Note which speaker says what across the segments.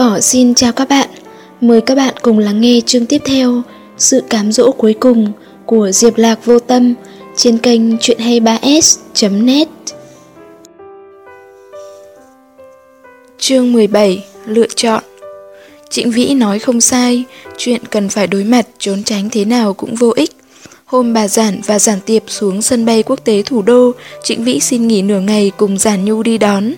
Speaker 1: Cỏ xin chào các bạn, mời các bạn cùng lắng nghe chương tiếp theo Sự cám dỗ cuối cùng của Diệp Lạc Vô Tâm trên kênh chuyện 23s.net Chương 17 Lựa chọn Trịnh Vĩ nói không sai, chuyện cần phải đối mặt trốn tránh thế nào cũng vô ích. Hôm bà Giản và Giản Tiệp xuống sân bay quốc tế thủ đô, Trịnh Vĩ xin nghỉ nửa ngày cùng Giản Nhu đi đón.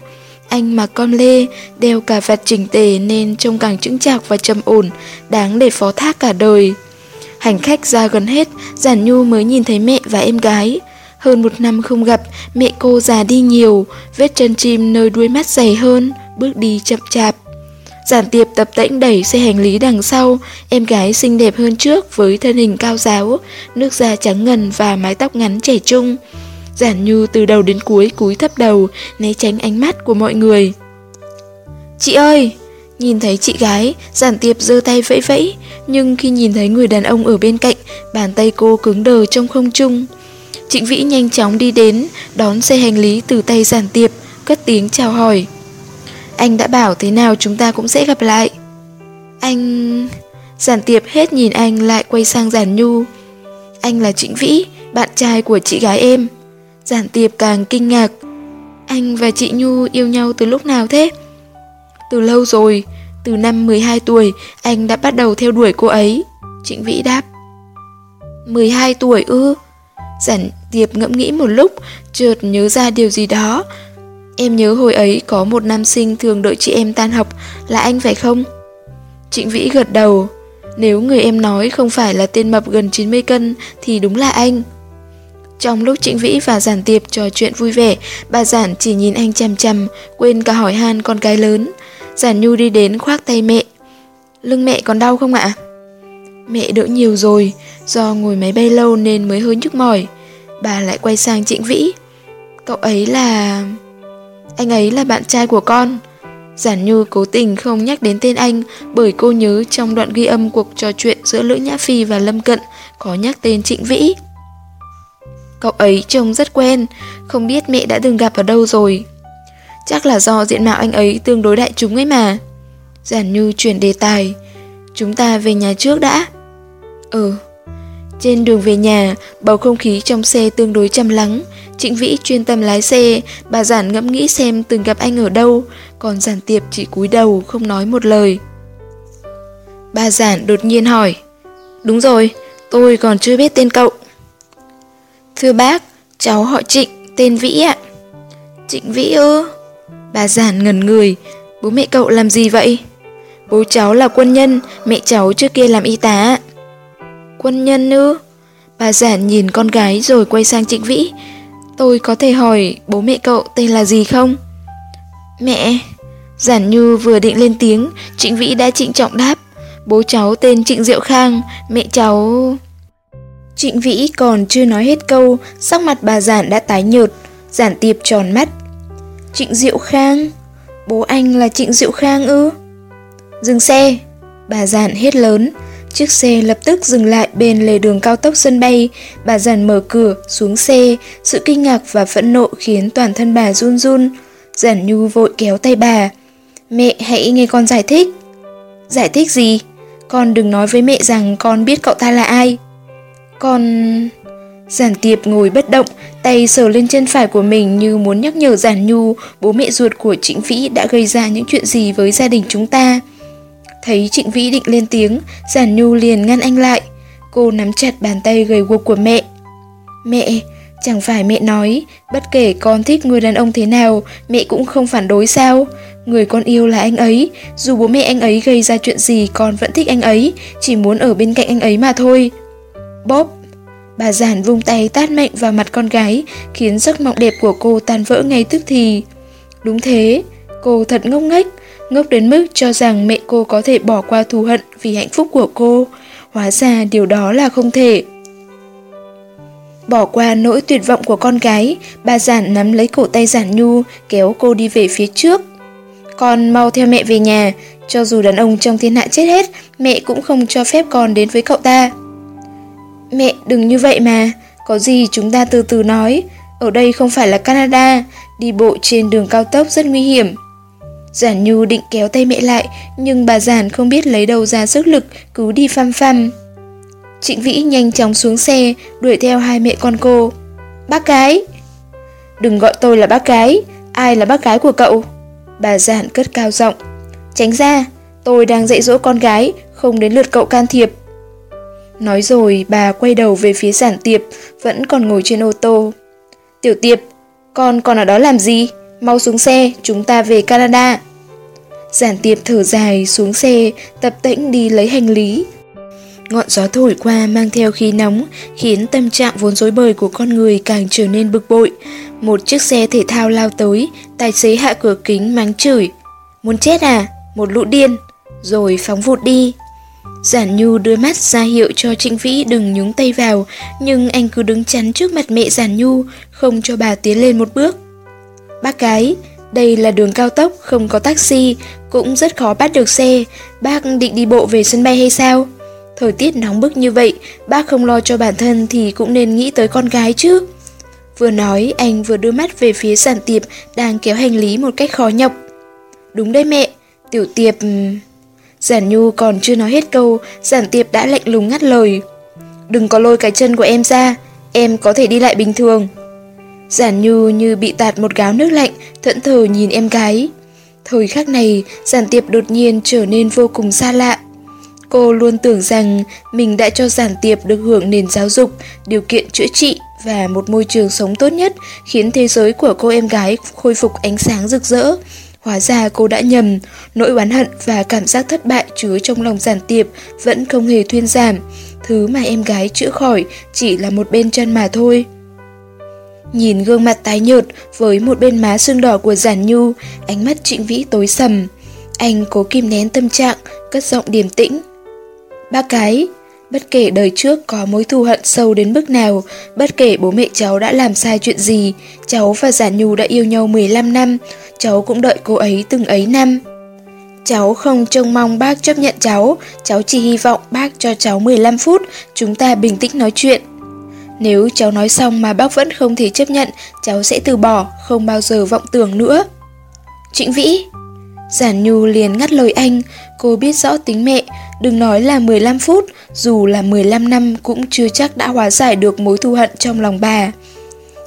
Speaker 1: Anh mặc con lê, đeo cả vạt chỉnh tề nên trông càng chững chạc và trầm ổn, đáng để phó thác cả đời. Hành khách ra gần hết, Giản Nhu mới nhìn thấy mẹ và em gái. Hơn một năm không gặp, mẹ cô già đi nhiều, vết chân chim nơi đuôi mắt dày hơn, bước đi chậm chạp. Giản tiệp tập tễnh đẩy xe hành lý đằng sau, em gái xinh đẹp hơn trước với thân hình cao giáo, nước da trắng ngần và mái tóc ngắn trẻ trung. Giản Như từ đầu đến cuối cúi thấp đầu, né tránh ánh mắt của mọi người. Chị ơi! Nhìn thấy chị gái, giản tiệp giơ tay vẫy vẫy, nhưng khi nhìn thấy người đàn ông ở bên cạnh, bàn tay cô cứng đờ trong không trung. Trịnh Vĩ nhanh chóng đi đến, đón xe hành lý từ tay giản tiệp, cất tiếng chào hỏi. Anh đã bảo thế nào chúng ta cũng sẽ gặp lại. Anh... Giản tiệp hết nhìn anh lại quay sang giản nhu. Anh là Trịnh Vĩ, bạn trai của chị gái em. Giản tiệp càng kinh ngạc. Anh và chị Nhu yêu nhau từ lúc nào thế? Từ lâu rồi, từ năm 12 tuổi anh đã bắt đầu theo đuổi cô ấy. Trịnh Vĩ đáp. 12 tuổi ư? Giản tiệp ngẫm nghĩ một lúc, chợt nhớ ra điều gì đó. Em nhớ hồi ấy có một nam sinh thường đợi chị em tan học là anh phải không? Trịnh Vĩ gật đầu. Nếu người em nói không phải là tên mập gần 90 cân thì đúng là anh. Trong lúc Trịnh Vĩ và Giản Tiệp trò chuyện vui vẻ, bà Giản chỉ nhìn anh chằm chằm, quên cả hỏi han con gái lớn. Giản Nhu đi đến khoác tay mẹ. Lưng mẹ còn đau không ạ? Mẹ đỡ nhiều rồi, do ngồi máy bay lâu nên mới hơi nhức mỏi. Bà lại quay sang Trịnh Vĩ. Cậu ấy là... Anh ấy là bạn trai của con. Giản Nhu cố tình không nhắc đến tên anh bởi cô nhớ trong đoạn ghi âm cuộc trò chuyện giữa Lữ Nhã Phi và Lâm Cận có nhắc tên Trịnh Vĩ. Cậu ấy trông rất quen, không biết mẹ đã từng gặp ở đâu rồi. Chắc là do diện mạo anh ấy tương đối đại chúng ấy mà. Giản Như chuyển đề tài. Chúng ta về nhà trước đã. Ừ. Trên đường về nhà, bầu không khí trong xe tương đối trầm lắng. Trịnh Vĩ chuyên tâm lái xe, bà Giản ngẫm nghĩ xem từng gặp anh ở đâu, còn Giản Tiệp chỉ cúi đầu không nói một lời. Bà Giản đột nhiên hỏi. Đúng rồi, tôi còn chưa biết tên cậu. Thưa bác, cháu họ Trịnh, tên Vĩ ạ. Trịnh Vĩ ư? Bà giản ngần người, bố mẹ cậu làm gì vậy? Bố cháu là quân nhân, mẹ cháu trước kia làm y tá. Quân nhân ư? Bà giản nhìn con gái rồi quay sang Trịnh Vĩ. Tôi có thể hỏi bố mẹ cậu tên là gì không? Mẹ... Giản Như vừa định lên tiếng, Trịnh Vĩ đã trịnh trọng đáp. Bố cháu tên Trịnh Diệu Khang, mẹ cháu... Trịnh Vĩ còn chưa nói hết câu, sắc mặt bà Giản đã tái nhợt, Giản tiệp tròn mắt. Trịnh Diệu Khang? Bố anh là Trịnh Diệu Khang ư? Dừng xe! Bà Giản hết lớn. Chiếc xe lập tức dừng lại bên lề đường cao tốc sân bay. Bà Giản mở cửa, xuống xe. Sự kinh ngạc và phẫn nộ khiến toàn thân bà run run. Giản Nhu vội kéo tay bà. Mẹ hãy nghe con giải thích. Giải thích gì? Con đừng nói với mẹ rằng con biết cậu ta là ai. Con... Giản tiệp ngồi bất động, tay sờ lên chân phải của mình như muốn nhắc nhở Giản Nhu bố mẹ ruột của Trịnh Vĩ đã gây ra những chuyện gì với gia đình chúng ta. Thấy Trịnh Vĩ định lên tiếng, Giản Nhu liền ngăn anh lại. Cô nắm chặt bàn tay gầy guộc của mẹ. Mẹ, chẳng phải mẹ nói, bất kể con thích người đàn ông thế nào, mẹ cũng không phản đối sao? Người con yêu là anh ấy, dù bố mẹ anh ấy gây ra chuyện gì con vẫn thích anh ấy, chỉ muốn ở bên cạnh anh ấy mà thôi. Bóp! Bà giản vung tay tát mạnh vào mặt con gái, khiến giấc mộng đẹp của cô tan vỡ ngay tức thì. Đúng thế, cô thật ngốc nghếch, ngốc đến mức cho rằng mẹ cô có thể bỏ qua thù hận vì hạnh phúc của cô. Hóa ra điều đó là không thể. Bỏ qua nỗi tuyệt vọng của con gái, bà giản nắm lấy cổ tay giản nhu, kéo cô đi về phía trước. Con mau theo mẹ về nhà, cho dù đàn ông trong thiên hạ chết hết, mẹ cũng không cho phép con đến với cậu ta. Mẹ đừng như vậy mà, có gì chúng ta từ từ nói, ở đây không phải là Canada, đi bộ trên đường cao tốc rất nguy hiểm. Giản Nhu định kéo tay mẹ lại, nhưng bà Giản không biết lấy đâu ra sức lực, cứ đi phăm phăm. Trịnh Vĩ nhanh chóng xuống xe, đuổi theo hai mẹ con cô. Bác cái! Đừng gọi tôi là bác cái, ai là bác gái của cậu? Bà Giản cất cao giọng. Tránh ra, tôi đang dạy dỗ con gái, không đến lượt cậu can thiệp. Nói rồi bà quay đầu về phía giản tiệp, vẫn còn ngồi trên ô tô. Tiểu tiệp, con còn ở đó làm gì? Mau xuống xe, chúng ta về Canada. Giản tiệp thở dài xuống xe, tập tĩnh đi lấy hành lý. Ngọn gió thổi qua mang theo khí nóng, khiến tâm trạng vốn rối bời của con người càng trở nên bực bội. Một chiếc xe thể thao lao tới, tài xế hạ cửa kính mắng chửi. Muốn chết à? Một lũ điên. Rồi phóng vụt đi. Giản Nhu đưa mắt ra hiệu cho Trịnh Vĩ đừng nhúng tay vào, nhưng anh cứ đứng chắn trước mặt mẹ Giản Nhu, không cho bà tiến lên một bước. Bác gái, đây là đường cao tốc, không có taxi, cũng rất khó bắt được xe, bác định đi bộ về sân bay hay sao? Thời tiết nóng bức như vậy, bác không lo cho bản thân thì cũng nên nghĩ tới con gái chứ. Vừa nói, anh vừa đưa mắt về phía giản tiệp đang kéo hành lý một cách khó nhọc. Đúng đấy mẹ, tiểu tiệp... Giản Nhu còn chưa nói hết câu, Giản Tiệp đã lạnh lùng ngắt lời. Đừng có lôi cái chân của em ra, em có thể đi lại bình thường. Giản Nhu như bị tạt một gáo nước lạnh, thẫn thờ nhìn em gái. Thời khắc này, Giản Tiệp đột nhiên trở nên vô cùng xa lạ. Cô luôn tưởng rằng mình đã cho Giản Tiệp được hưởng nền giáo dục, điều kiện chữa trị và một môi trường sống tốt nhất khiến thế giới của cô em gái khôi phục ánh sáng rực rỡ. Hóa ra cô đã nhầm, nỗi oán hận và cảm giác thất bại chứa trong lòng giản tiệp vẫn không hề thuyên giảm. Thứ mà em gái chữa khỏi chỉ là một bên chân mà thôi. Nhìn gương mặt tái nhợt với một bên má sưng đỏ của giản nhu, ánh mắt trịnh vĩ tối sầm. Anh cố kìm nén tâm trạng, cất giọng điềm tĩnh. Ba cái, Bất kể đời trước có mối thù hận sâu đến mức nào, bất kể bố mẹ cháu đã làm sai chuyện gì, cháu và Giả Nhu đã yêu nhau 15 năm, cháu cũng đợi cô ấy từng ấy năm. Cháu không trông mong bác chấp nhận cháu, cháu chỉ hy vọng bác cho cháu 15 phút, chúng ta bình tĩnh nói chuyện. Nếu cháu nói xong mà bác vẫn không thể chấp nhận, cháu sẽ từ bỏ, không bao giờ vọng tưởng nữa. Trịnh Vĩ Giản Nhu liền ngắt lời anh, cô biết rõ tính mẹ, đừng nói là 15 phút, dù là 15 năm cũng chưa chắc đã hóa giải được mối thù hận trong lòng bà.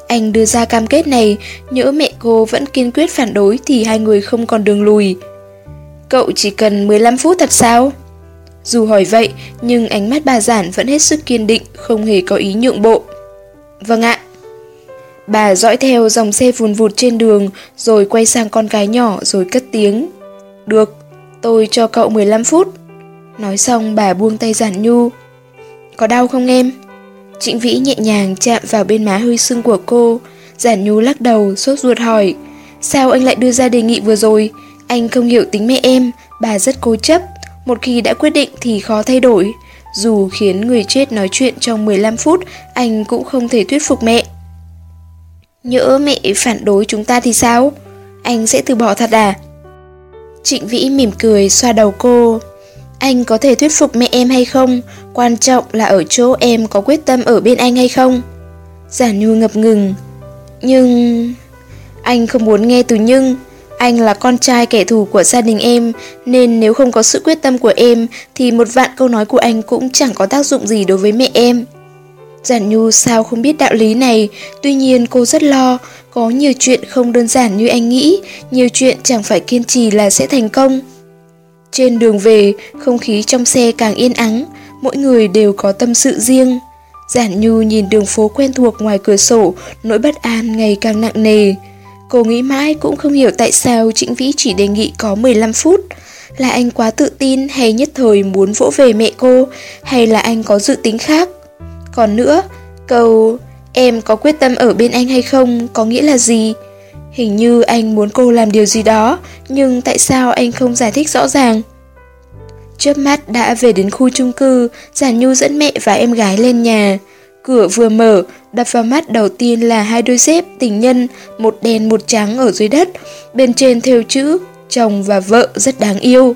Speaker 1: Anh đưa ra cam kết này, nhỡ mẹ cô vẫn kiên quyết phản đối thì hai người không còn đường lùi. Cậu chỉ cần 15 phút thật sao? Dù hỏi vậy, nhưng ánh mắt bà giản vẫn hết sức kiên định, không hề có ý nhượng bộ. Vâng ạ. Bà dõi theo dòng xe vùn vụt trên đường, rồi quay sang con gái nhỏ rồi cất tiếng. Được, tôi cho cậu 15 phút. Nói xong bà buông tay giản nhu. Có đau không em? Trịnh Vĩ nhẹ nhàng chạm vào bên má hơi sưng của cô. Giản nhu lắc đầu, sốt ruột hỏi. Sao anh lại đưa ra đề nghị vừa rồi? Anh không hiểu tính mẹ em, bà rất cố chấp. Một khi đã quyết định thì khó thay đổi. Dù khiến người chết nói chuyện trong 15 phút, anh cũng không thể thuyết phục mẹ. Nhỡ mẹ phản đối chúng ta thì sao? Anh sẽ từ bỏ thật à? Trịnh Vĩ mỉm cười xoa đầu cô. Anh có thể thuyết phục mẹ em hay không? Quan trọng là ở chỗ em có quyết tâm ở bên anh hay không? Giả Nhu ngập ngừng. Nhưng... Anh không muốn nghe từ nhưng. Anh là con trai kẻ thù của gia đình em, nên nếu không có sự quyết tâm của em, thì một vạn câu nói của anh cũng chẳng có tác dụng gì đối với mẹ em. Giản Nhu sao không biết đạo lý này, tuy nhiên cô rất lo, có nhiều chuyện không đơn giản như anh nghĩ, nhiều chuyện chẳng phải kiên trì là sẽ thành công. Trên đường về, không khí trong xe càng yên ắng, mỗi người đều có tâm sự riêng. Giản Nhu nhìn đường phố quen thuộc ngoài cửa sổ, nỗi bất an ngày càng nặng nề. Cô nghĩ mãi cũng không hiểu tại sao Trịnh Vĩ chỉ đề nghị có 15 phút. Là anh quá tự tin hay nhất thời muốn vỗ về mẹ cô, hay là anh có dự tính khác? Còn nữa, câu em có quyết tâm ở bên anh hay không có nghĩa là gì? Hình như anh muốn cô làm điều gì đó, nhưng tại sao anh không giải thích rõ ràng? Chớp mắt đã về đến khu chung cư, Giản Nhu dẫn mẹ và em gái lên nhà. Cửa vừa mở, đập vào mắt đầu tiên là hai đôi dép tình nhân, một đen một trắng ở dưới đất. Bên trên theo chữ, chồng và vợ rất đáng yêu.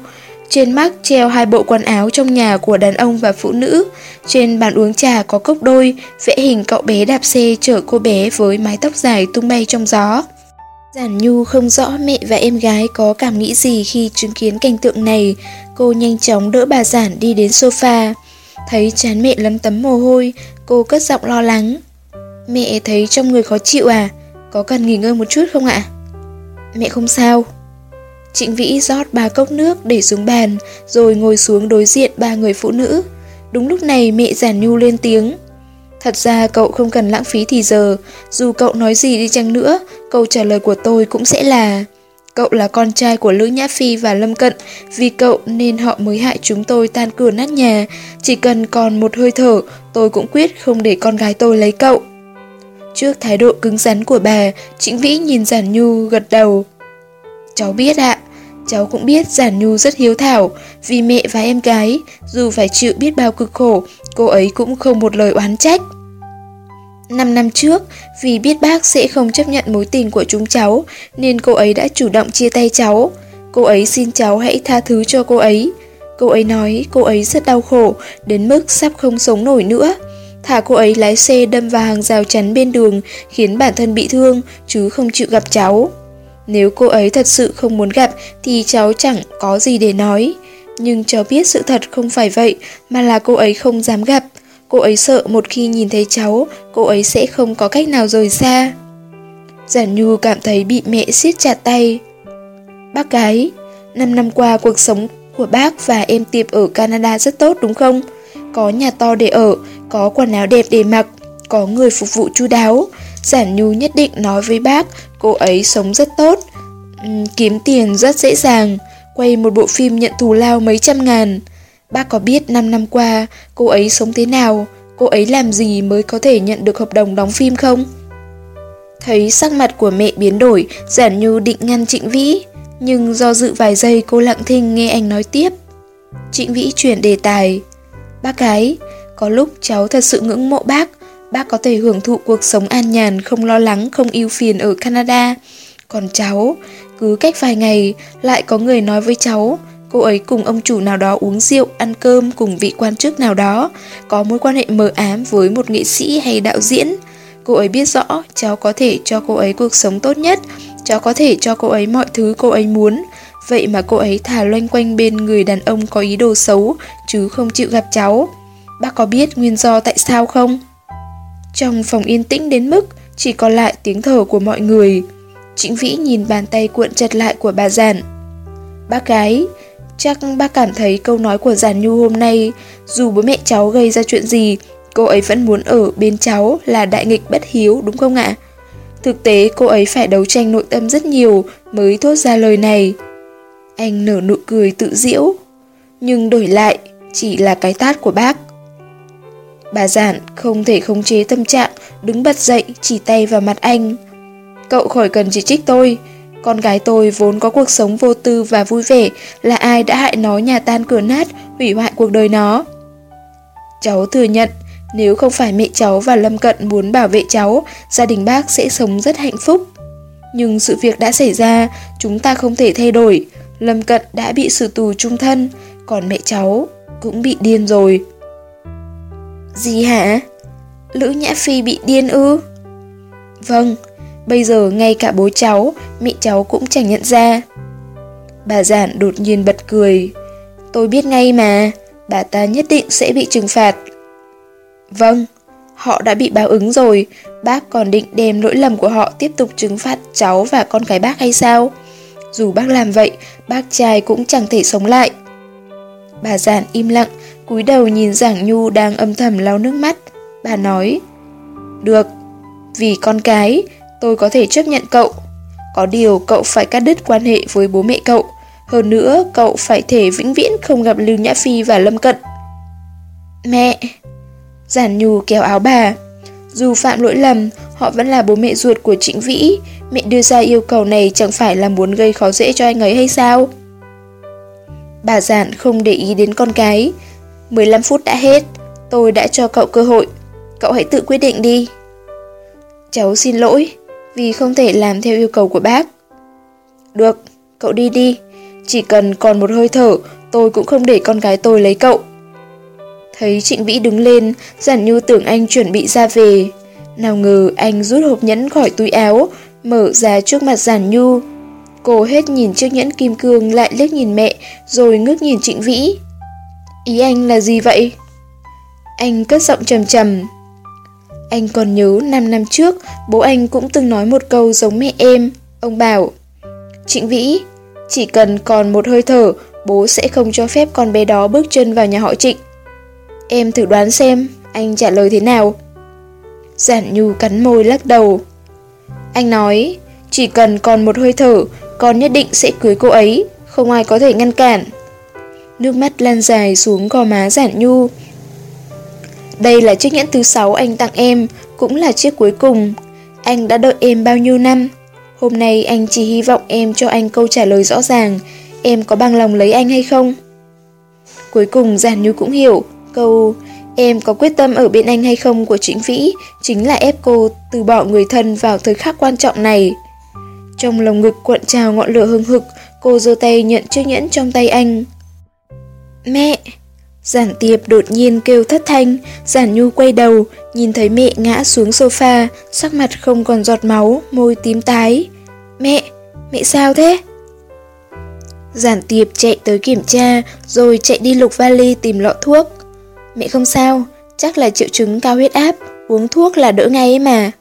Speaker 1: Trên mắt treo hai bộ quần áo trong nhà của đàn ông và phụ nữ. Trên bàn uống trà có cốc đôi, vẽ hình cậu bé đạp xe chở cô bé với mái tóc dài tung bay trong gió. Giản Nhu không rõ mẹ và em gái có cảm nghĩ gì khi chứng kiến cảnh tượng này. Cô nhanh chóng đỡ bà Giản đi đến sofa. Thấy chán mẹ lấm tấm mồ hôi, cô cất giọng lo lắng. Mẹ thấy trong người khó chịu à? Có cần nghỉ ngơi một chút không ạ? Mẹ không sao. Trịnh Vĩ rót ba cốc nước để xuống bàn, rồi ngồi xuống đối diện ba người phụ nữ. Đúng lúc này mẹ Giản Nhu lên tiếng. Thật ra cậu không cần lãng phí thì giờ, dù cậu nói gì đi chăng nữa, câu trả lời của tôi cũng sẽ là Cậu là con trai của Lữ Nhã Phi và Lâm Cận, vì cậu nên họ mới hại chúng tôi tan cửa nát nhà. Chỉ cần còn một hơi thở, tôi cũng quyết không để con gái tôi lấy cậu. Trước thái độ cứng rắn của bà, Trịnh Vĩ nhìn Giản Nhu gật đầu. Cháu biết ạ, cháu cũng biết Giản Nhu rất hiếu thảo, vì mẹ và em gái, dù phải chịu biết bao cực khổ, cô ấy cũng không một lời oán trách. Năm năm trước, vì biết bác sẽ không chấp nhận mối tình của chúng cháu, nên cô ấy đã chủ động chia tay cháu. Cô ấy xin cháu hãy tha thứ cho cô ấy. Cô ấy nói cô ấy rất đau khổ, đến mức sắp không sống nổi nữa. Thả cô ấy lái xe đâm vào hàng rào chắn bên đường, khiến bản thân bị thương, chứ không chịu gặp cháu. Nếu cô ấy thật sự không muốn gặp thì cháu chẳng có gì để nói. Nhưng cháu biết sự thật không phải vậy, mà là cô ấy không dám gặp. Cô ấy sợ một khi nhìn thấy cháu, cô ấy sẽ không có cách nào rời xa. Giản Nhu cảm thấy bị mẹ siết chặt tay. Bác gái, 5 năm qua cuộc sống của bác và em Tiệp ở Canada rất tốt đúng không? Có nhà to để ở, có quần áo đẹp để mặc, có người phục vụ chu đáo. Giản Nhu nhất định nói với bác, cô ấy sống rất tốt, ừ, kiếm tiền rất dễ dàng, quay một bộ phim nhận thù lao mấy trăm ngàn. Bác có biết 5 năm qua cô ấy sống thế nào, cô ấy làm gì mới có thể nhận được hợp đồng đóng phim không? Thấy sắc mặt của mẹ biến đổi, Giản nhu định ngăn Trịnh Vĩ, nhưng do dự vài giây cô lặng thinh nghe anh nói tiếp. Trịnh Vĩ chuyển đề tài. Bác gái, có lúc cháu thật sự ngưỡng mộ bác, bác có thể hưởng thụ cuộc sống an nhàn, không lo lắng, không ưu phiền ở Canada. Còn cháu, cứ cách vài ngày lại có người nói với cháu, Cô ấy cùng ông chủ nào đó uống rượu, ăn cơm cùng vị quan chức nào đó, có mối quan hệ mờ ám với một nghệ sĩ hay đạo diễn. Cô ấy biết rõ cháu có thể cho cô ấy cuộc sống tốt nhất, cháu có thể cho cô ấy mọi thứ cô ấy muốn. Vậy mà cô ấy thả loanh quanh bên người đàn ông có ý đồ xấu, chứ không chịu gặp cháu. Bác có biết nguyên do tại sao không? Trong phòng yên tĩnh đến mức chỉ còn lại tiếng thở của mọi người. Trịnh Vĩ nhìn bàn tay cuộn chặt lại của bà giản. Bác gái, Chắc bác cảm thấy câu nói của Giản Nhu hôm nay, dù bố mẹ cháu gây ra chuyện gì, cô ấy vẫn muốn ở bên cháu là đại nghịch bất hiếu đúng không ạ? Thực tế cô ấy phải đấu tranh nội tâm rất nhiều mới thốt ra lời này. Anh nở nụ cười tự diễu, nhưng đổi lại chỉ là cái tát của bác. Bà Giản không thể khống chế tâm trạng, đứng bật dậy chỉ tay vào mặt anh. Cậu khỏi cần chỉ trích tôi, con gái tôi vốn có cuộc sống vô tư và vui vẻ, là ai đã hại nó nhà tan cửa nát, hủy hoại cuộc đời nó. Cháu thừa nhận, nếu không phải mẹ cháu và Lâm Cận muốn bảo vệ cháu, gia đình bác sẽ sống rất hạnh phúc. Nhưng sự việc đã xảy ra, chúng ta không thể thay đổi. Lâm Cận đã bị xử tù trung thân, còn mẹ cháu cũng bị điên rồi. Gì hả? Lữ Nhã Phi bị điên ư? Vâng, Bây giờ ngay cả bố cháu, mẹ cháu cũng chẳng nhận ra. Bà giản đột nhiên bật cười. Tôi biết ngay mà, bà ta nhất định sẽ bị trừng phạt. Vâng, họ đã bị báo ứng rồi, bác còn định đem lỗi lầm của họ tiếp tục trừng phạt cháu và con cái bác hay sao? Dù bác làm vậy, bác trai cũng chẳng thể sống lại. Bà giản im lặng, cúi đầu nhìn Giảng Nhu đang âm thầm lau nước mắt. Bà nói, được, vì con cái, tôi có thể chấp nhận cậu. Có điều cậu phải cắt đứt quan hệ với bố mẹ cậu. Hơn nữa, cậu phải thể vĩnh viễn không gặp Lưu Nhã Phi và Lâm Cận. Mẹ! Giản nhu kéo áo bà. Dù phạm lỗi lầm, họ vẫn là bố mẹ ruột của Trịnh Vĩ. Mẹ đưa ra yêu cầu này chẳng phải là muốn gây khó dễ cho anh ấy hay sao? Bà Giản không để ý đến con cái. 15 phút đã hết, tôi đã cho cậu cơ hội. Cậu hãy tự quyết định đi. Cháu xin lỗi, vì không thể làm theo yêu cầu của bác. Được, cậu đi đi, chỉ cần còn một hơi thở, tôi cũng không để con gái tôi lấy cậu. Thấy Trịnh Vĩ đứng lên, Giản Như tưởng anh chuẩn bị ra về. Nào ngờ anh rút hộp nhẫn khỏi túi áo, mở ra trước mặt Giản Nhu. Cô hết nhìn chiếc nhẫn kim cương lại liếc nhìn mẹ, rồi ngước nhìn Trịnh Vĩ. Ý anh là gì vậy? Anh cất giọng trầm trầm. Anh còn nhớ 5 năm trước, bố anh cũng từng nói một câu giống mẹ em. Ông bảo, Trịnh Vĩ, chỉ cần còn một hơi thở, bố sẽ không cho phép con bé đó bước chân vào nhà họ Trịnh. Em thử đoán xem, anh trả lời thế nào? Giản Nhu cắn môi lắc đầu. Anh nói, chỉ cần còn một hơi thở, con nhất định sẽ cưới cô ấy, không ai có thể ngăn cản. Nước mắt lan dài xuống gò má Giản Nhu. Đây là chiếc nhẫn thứ sáu anh tặng em, cũng là chiếc cuối cùng. Anh đã đợi em bao nhiêu năm? Hôm nay anh chỉ hy vọng em cho anh câu trả lời rõ ràng, em có bằng lòng lấy anh hay không? Cuối cùng Giản Nhu cũng hiểu, câu em có quyết tâm ở bên anh hay không của Trịnh Vĩ chính là ép cô từ bỏ người thân vào thời khắc quan trọng này. Trong lồng ngực cuộn trào ngọn lửa hưng hực, cô giơ tay nhận chiếc nhẫn trong tay anh. Mẹ! Giản tiệp đột nhiên kêu thất thanh, giản nhu quay đầu, nhìn thấy mẹ ngã xuống sofa, sắc mặt không còn giọt máu, môi tím tái. Mẹ! Mẹ sao thế? Giản tiệp chạy tới kiểm tra, rồi chạy đi lục vali tìm lọ thuốc. Mẹ không sao, chắc là triệu chứng cao huyết áp, uống thuốc là đỡ ngay ấy mà.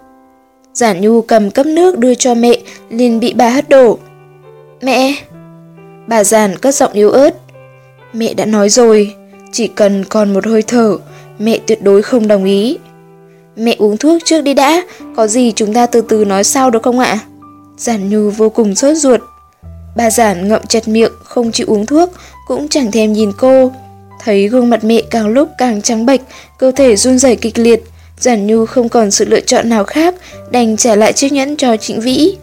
Speaker 1: Giản Nhu cầm cấp nước đưa cho mẹ, liền bị bà hất đổ. Mẹ! Bà Giản cất giọng yếu ớt. Mẹ đã nói rồi, chỉ cần còn một hơi thở, mẹ tuyệt đối không đồng ý. Mẹ uống thuốc trước đi đã, có gì chúng ta từ từ nói sau được không ạ? Giản Nhu vô cùng sốt ruột. Bà Giản ngậm chặt miệng, không chịu uống thuốc, cũng chẳng thèm nhìn cô. Thấy gương mặt mẹ càng lúc càng trắng bệch, cơ thể run rẩy kịch liệt, Giản Nhu không còn sự lựa chọn nào khác, đành trả lại chiếc nhẫn cho Trịnh Vĩ.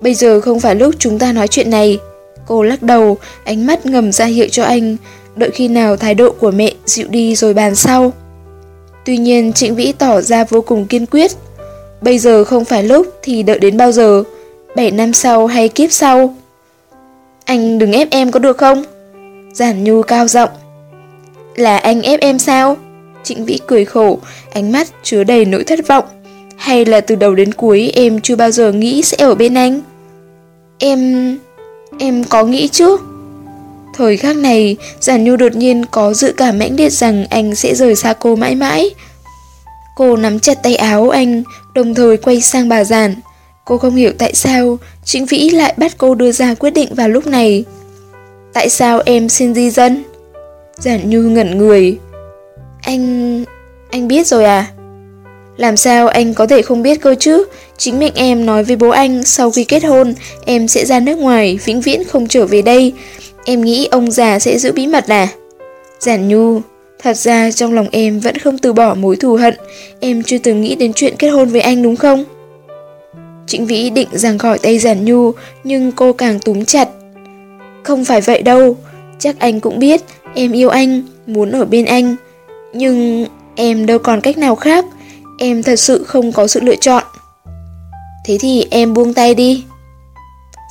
Speaker 1: Bây giờ không phải lúc chúng ta nói chuyện này. Cô lắc đầu, ánh mắt ngầm ra hiệu cho anh, đợi khi nào thái độ của mẹ dịu đi rồi bàn sau. Tuy nhiên Trịnh Vĩ tỏ ra vô cùng kiên quyết. Bây giờ không phải lúc thì đợi đến bao giờ? 7 năm sau hay kiếp sau? Anh đừng ép em có được không? Giản Nhu cao giọng. Là anh ép em sao? Trịnh Vĩ cười khổ, ánh mắt chứa đầy nỗi thất vọng. Hay là từ đầu đến cuối em chưa bao giờ nghĩ sẽ ở bên anh? Em em có nghĩ chứ? Thời khắc này, Giản Nhu đột nhiên có dự cảm mãnh liệt rằng anh sẽ rời xa cô mãi mãi. Cô nắm chặt tay áo anh, đồng thời quay sang bà Giản. Cô không hiểu tại sao Trịnh Vĩ lại bắt cô đưa ra quyết định vào lúc này. Tại sao em xin di dân? Giản Như ngẩn người. Anh... anh biết rồi à? Làm sao anh có thể không biết cơ chứ? Chính miệng em nói với bố anh sau khi kết hôn, em sẽ ra nước ngoài, vĩnh viễn không trở về đây. Em nghĩ ông già sẽ giữ bí mật à? Giản Nhu, thật ra trong lòng em vẫn không từ bỏ mối thù hận, em chưa từng nghĩ đến chuyện kết hôn với anh đúng không? Trịnh Vĩ định giằng khỏi tay Giản Nhu, nhưng cô càng túm chặt. Không phải vậy đâu, chắc anh cũng biết em yêu anh, muốn ở bên anh. Nhưng em đâu còn cách nào khác, em thật sự không có sự lựa chọn. Thế thì em buông tay đi.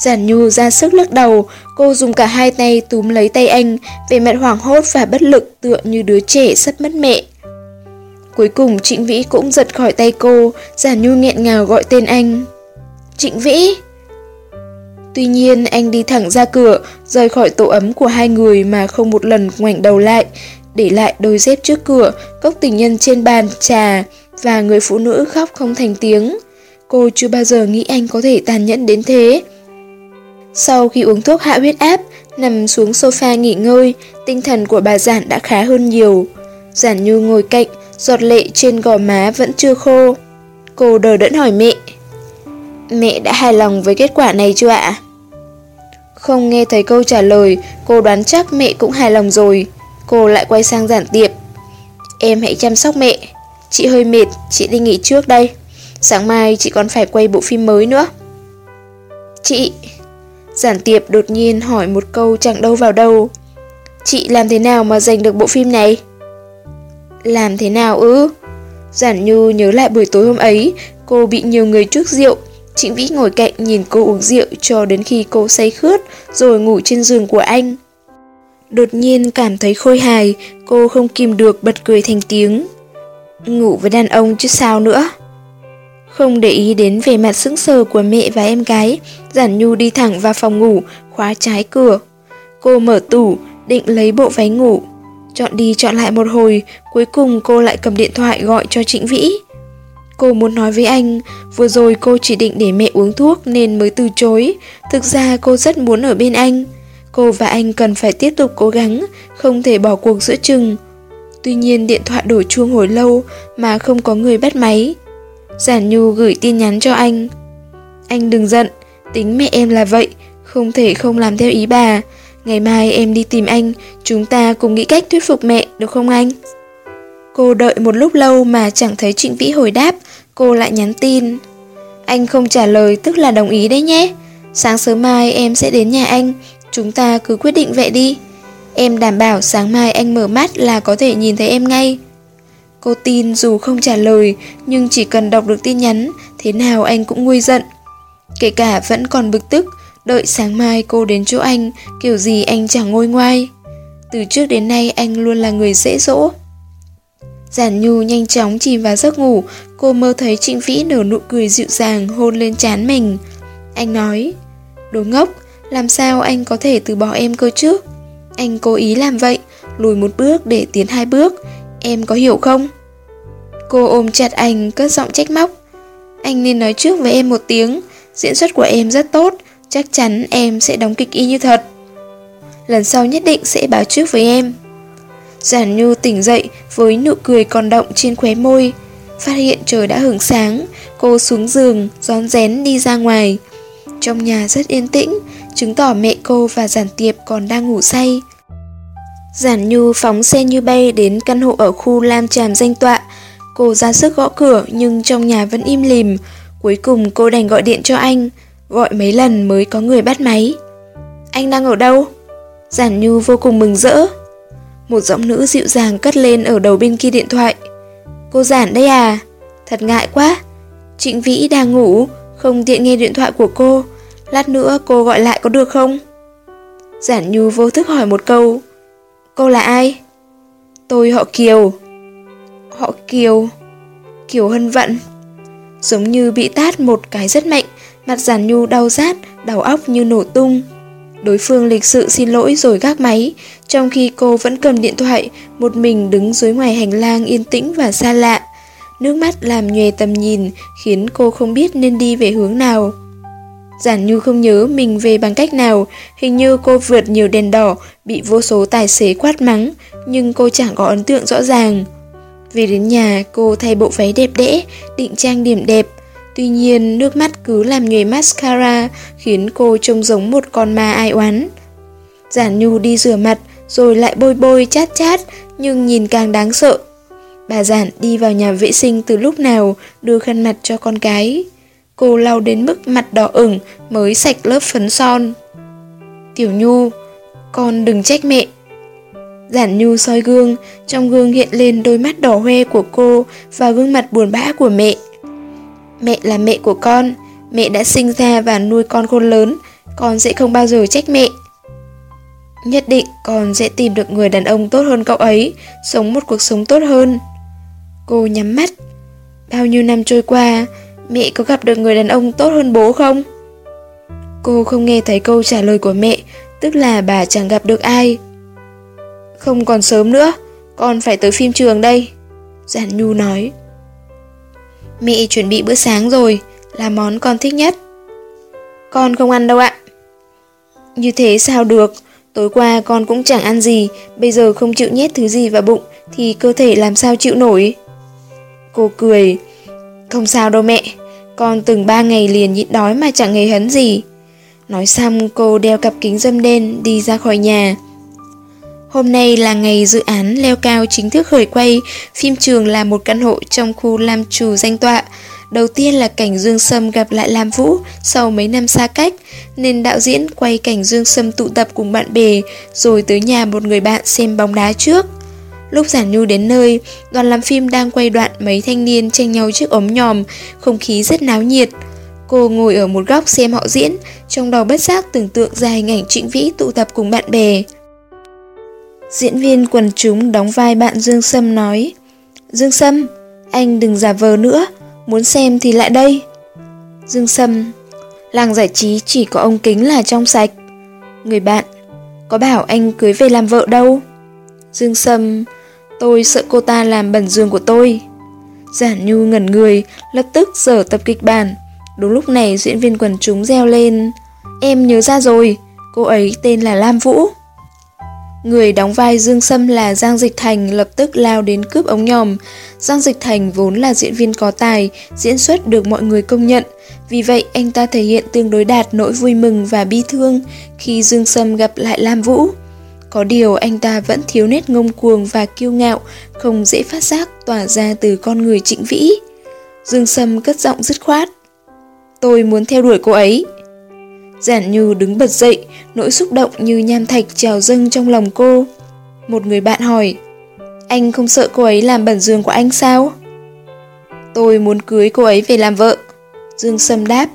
Speaker 1: Giản Nhu ra sức lắc đầu, cô dùng cả hai tay túm lấy tay anh, vẻ mặt hoảng hốt và bất lực tựa như đứa trẻ sắp mất mẹ. Cuối cùng Trịnh Vĩ cũng giật khỏi tay cô, Giản Nhu nghẹn ngào gọi tên anh. Trịnh Vĩ! Tuy nhiên anh đi thẳng ra cửa, rời khỏi tổ ấm của hai người mà không một lần ngoảnh đầu lại, để lại đôi dép trước cửa, cốc tình nhân trên bàn, trà và người phụ nữ khóc không thành tiếng. Cô chưa bao giờ nghĩ anh có thể tàn nhẫn đến thế. Sau khi uống thuốc hạ huyết áp, nằm xuống sofa nghỉ ngơi, tinh thần của bà Giản đã khá hơn nhiều. Giản Như ngồi cạnh, giọt lệ trên gò má vẫn chưa khô. Cô đờ đẫn hỏi mẹ. Mẹ đã hài lòng với kết quả này chưa ạ? Không nghe thấy câu trả lời, cô đoán chắc mẹ cũng hài lòng rồi. Cô lại quay sang giản tiệp. Em hãy chăm sóc mẹ. Chị hơi mệt, chị đi nghỉ trước đây. Sáng mai chị còn phải quay bộ phim mới nữa. Chị... Giản tiệp đột nhiên hỏi một câu chẳng đâu vào đâu. Chị làm thế nào mà giành được bộ phim này? Làm thế nào ư? Giản Nhu nhớ lại buổi tối hôm ấy, cô bị nhiều người trước rượu. Trịnh Vĩ ngồi cạnh nhìn cô uống rượu cho đến khi cô say khướt, rồi ngủ trên giường của anh. Đột nhiên cảm thấy khôi hài, cô không kìm được bật cười thành tiếng. Ngủ với đàn ông chứ sao nữa. Không để ý đến vẻ mặt sững sờ của mẹ và em gái, Giản Nhu đi thẳng vào phòng ngủ, khóa trái cửa. Cô mở tủ, định lấy bộ váy ngủ. Chọn đi chọn lại một hồi, cuối cùng cô lại cầm điện thoại gọi cho Trịnh Vĩ. Cô muốn nói với anh, vừa rồi cô chỉ định để mẹ uống thuốc nên mới từ chối. Thực ra cô rất muốn ở bên anh. Cô và anh cần phải tiếp tục cố gắng, không thể bỏ cuộc giữa chừng. Tuy nhiên điện thoại đổ chuông hồi lâu mà không có người bắt máy. Giản Nhu gửi tin nhắn cho anh. Anh đừng giận, tính mẹ em là vậy, không thể không làm theo ý bà. Ngày mai em đi tìm anh, chúng ta cùng nghĩ cách thuyết phục mẹ, được không anh? Cô đợi một lúc lâu mà chẳng thấy Trịnh Vĩ hồi đáp, cô lại nhắn tin. Anh không trả lời tức là đồng ý đấy nhé. Sáng sớm mai em sẽ đến nhà anh, chúng ta cứ quyết định vậy đi. Em đảm bảo sáng mai anh mở mắt là có thể nhìn thấy em ngay. Cô tin dù không trả lời, nhưng chỉ cần đọc được tin nhắn, thế nào anh cũng nguôi giận. Kể cả vẫn còn bực tức, đợi sáng mai cô đến chỗ anh, kiểu gì anh chẳng ngôi ngoai. Từ trước đến nay anh luôn là người dễ dỗ. Giản Nhu nhanh chóng chìm vào giấc ngủ, cô mơ thấy Trịnh Vĩ nở nụ cười dịu dàng hôn lên trán mình. Anh nói, đồ ngốc, làm sao anh có thể từ bỏ em cơ chứ? Anh cố ý làm vậy, lùi một bước để tiến hai bước, em có hiểu không? Cô ôm chặt anh, cất giọng trách móc. Anh nên nói trước với em một tiếng, diễn xuất của em rất tốt, chắc chắn em sẽ đóng kịch y như thật. Lần sau nhất định sẽ báo trước với em. Giản Nhu tỉnh dậy với nụ cười còn động trên khóe môi. Phát hiện trời đã hưởng sáng, cô xuống giường, gión rén đi ra ngoài. Trong nhà rất yên tĩnh, chứng tỏ mẹ cô và Giản Tiệp còn đang ngủ say. Giản Nhu phóng xe như bay đến căn hộ ở khu Lam Tràm danh tọa. Cô ra sức gõ cửa nhưng trong nhà vẫn im lìm. Cuối cùng cô đành gọi điện cho anh, gọi mấy lần mới có người bắt máy. Anh đang ở đâu? Giản Nhu vô cùng mừng rỡ. Một giọng nữ dịu dàng cất lên ở đầu bên kia điện thoại. Cô Giản đây à? Thật ngại quá. Trịnh Vĩ đang ngủ, không tiện nghe điện thoại của cô. Lát nữa cô gọi lại có được không? Giản Nhu vô thức hỏi một câu. Cô là ai? Tôi họ Kiều. Họ Kiều. Kiều Hân Vận. Giống như bị tát một cái rất mạnh, mặt Giản Nhu đau rát, đầu óc như nổ tung. Đối phương lịch sự xin lỗi rồi gác máy, trong khi cô vẫn cầm điện thoại, một mình đứng dưới ngoài hành lang yên tĩnh và xa lạ. Nước mắt làm nhòe tầm nhìn, khiến cô không biết nên đi về hướng nào. Giản Như không nhớ mình về bằng cách nào, hình như cô vượt nhiều đèn đỏ, bị vô số tài xế quát mắng, nhưng cô chẳng có ấn tượng rõ ràng. Về đến nhà, cô thay bộ váy đẹp đẽ, định trang điểm đẹp, Tuy nhiên, nước mắt cứ làm nhòe mascara, khiến cô trông giống một con ma ai oán. Giản Nhu đi rửa mặt, rồi lại bôi bôi chát chát, nhưng nhìn càng đáng sợ. Bà Giản đi vào nhà vệ sinh từ lúc nào, đưa khăn mặt cho con cái. Cô lau đến mức mặt đỏ ửng mới sạch lớp phấn son. Tiểu Nhu, con đừng trách mẹ. Giản Nhu soi gương, trong gương hiện lên đôi mắt đỏ hoe của cô và gương mặt buồn bã của mẹ. Mẹ là mẹ của con, mẹ đã sinh ra và nuôi con khôn lớn, con sẽ không bao giờ trách mẹ. Nhất định con sẽ tìm được người đàn ông tốt hơn cậu ấy, sống một cuộc sống tốt hơn. Cô nhắm mắt. Bao nhiêu năm trôi qua, mẹ có gặp được người đàn ông tốt hơn bố không? Cô không nghe thấy câu trả lời của mẹ, tức là bà chẳng gặp được ai. Không còn sớm nữa, con phải tới phim trường đây. Giản Nhu nói. Mẹ chuẩn bị bữa sáng rồi, là món con thích nhất. Con không ăn đâu ạ. Như thế sao được, tối qua con cũng chẳng ăn gì, bây giờ không chịu nhét thứ gì vào bụng thì cơ thể làm sao chịu nổi. Cô cười, không sao đâu mẹ, con từng ba ngày liền nhịn đói mà chẳng hề hấn gì. Nói xong cô đeo cặp kính dâm đen đi ra khỏi nhà. Hôm nay là ngày dự án leo cao chính thức khởi quay, phim trường là một căn hộ trong khu Lam Trù danh tọa. Đầu tiên là cảnh Dương Sâm gặp lại Lam Vũ sau mấy năm xa cách, nên đạo diễn quay cảnh Dương Sâm tụ tập cùng bạn bè, rồi tới nhà một người bạn xem bóng đá trước. Lúc Giản Nhu đến nơi, đoàn làm phim đang quay đoạn mấy thanh niên tranh nhau chiếc ống nhòm, không khí rất náo nhiệt. Cô ngồi ở một góc xem họ diễn, trong đầu bất giác tưởng tượng ra hình ảnh Trịnh Vĩ tụ tập cùng bạn bè. Diễn viên quần chúng đóng vai bạn Dương Sâm nói Dương Sâm, anh đừng giả vờ nữa muốn xem thì lại đây. Dương Sâm, làng giải trí chỉ có ông Kính là trong sạch. Người bạn, có bảo anh cưới về làm vợ đâu. Dương Sâm, tôi sợ cô ta làm bẩn giường của tôi. Giản Nhu ngẩn người, lập tức dở tập kịch bản. Đúng lúc này diễn viên quần chúng reo lên. Em nhớ ra rồi, cô ấy tên là Lam Vũ. Người đóng vai Dương Sâm là Giang Dịch Thành lập tức lao đến cướp ống nhòm. Giang Dịch Thành vốn là diễn viên có tài, diễn xuất được mọi người công nhận. Vì vậy anh ta thể hiện tương đối đạt nỗi vui mừng và bi thương khi Dương Sâm gặp lại Lam Vũ. Có điều anh ta vẫn thiếu nét ngông cuồng và kiêu ngạo, không dễ phát giác tỏa ra từ con người trịnh vĩ. Dương Sâm cất giọng dứt khoát. Tôi muốn theo đuổi cô ấy. Giản Như đứng bật dậy, nỗi xúc động như nham thạch trào dâng trong lòng cô. Một người bạn hỏi, anh không sợ cô ấy làm bẩn giường của anh sao? Tôi muốn cưới cô ấy về làm vợ. Dương Sâm đáp.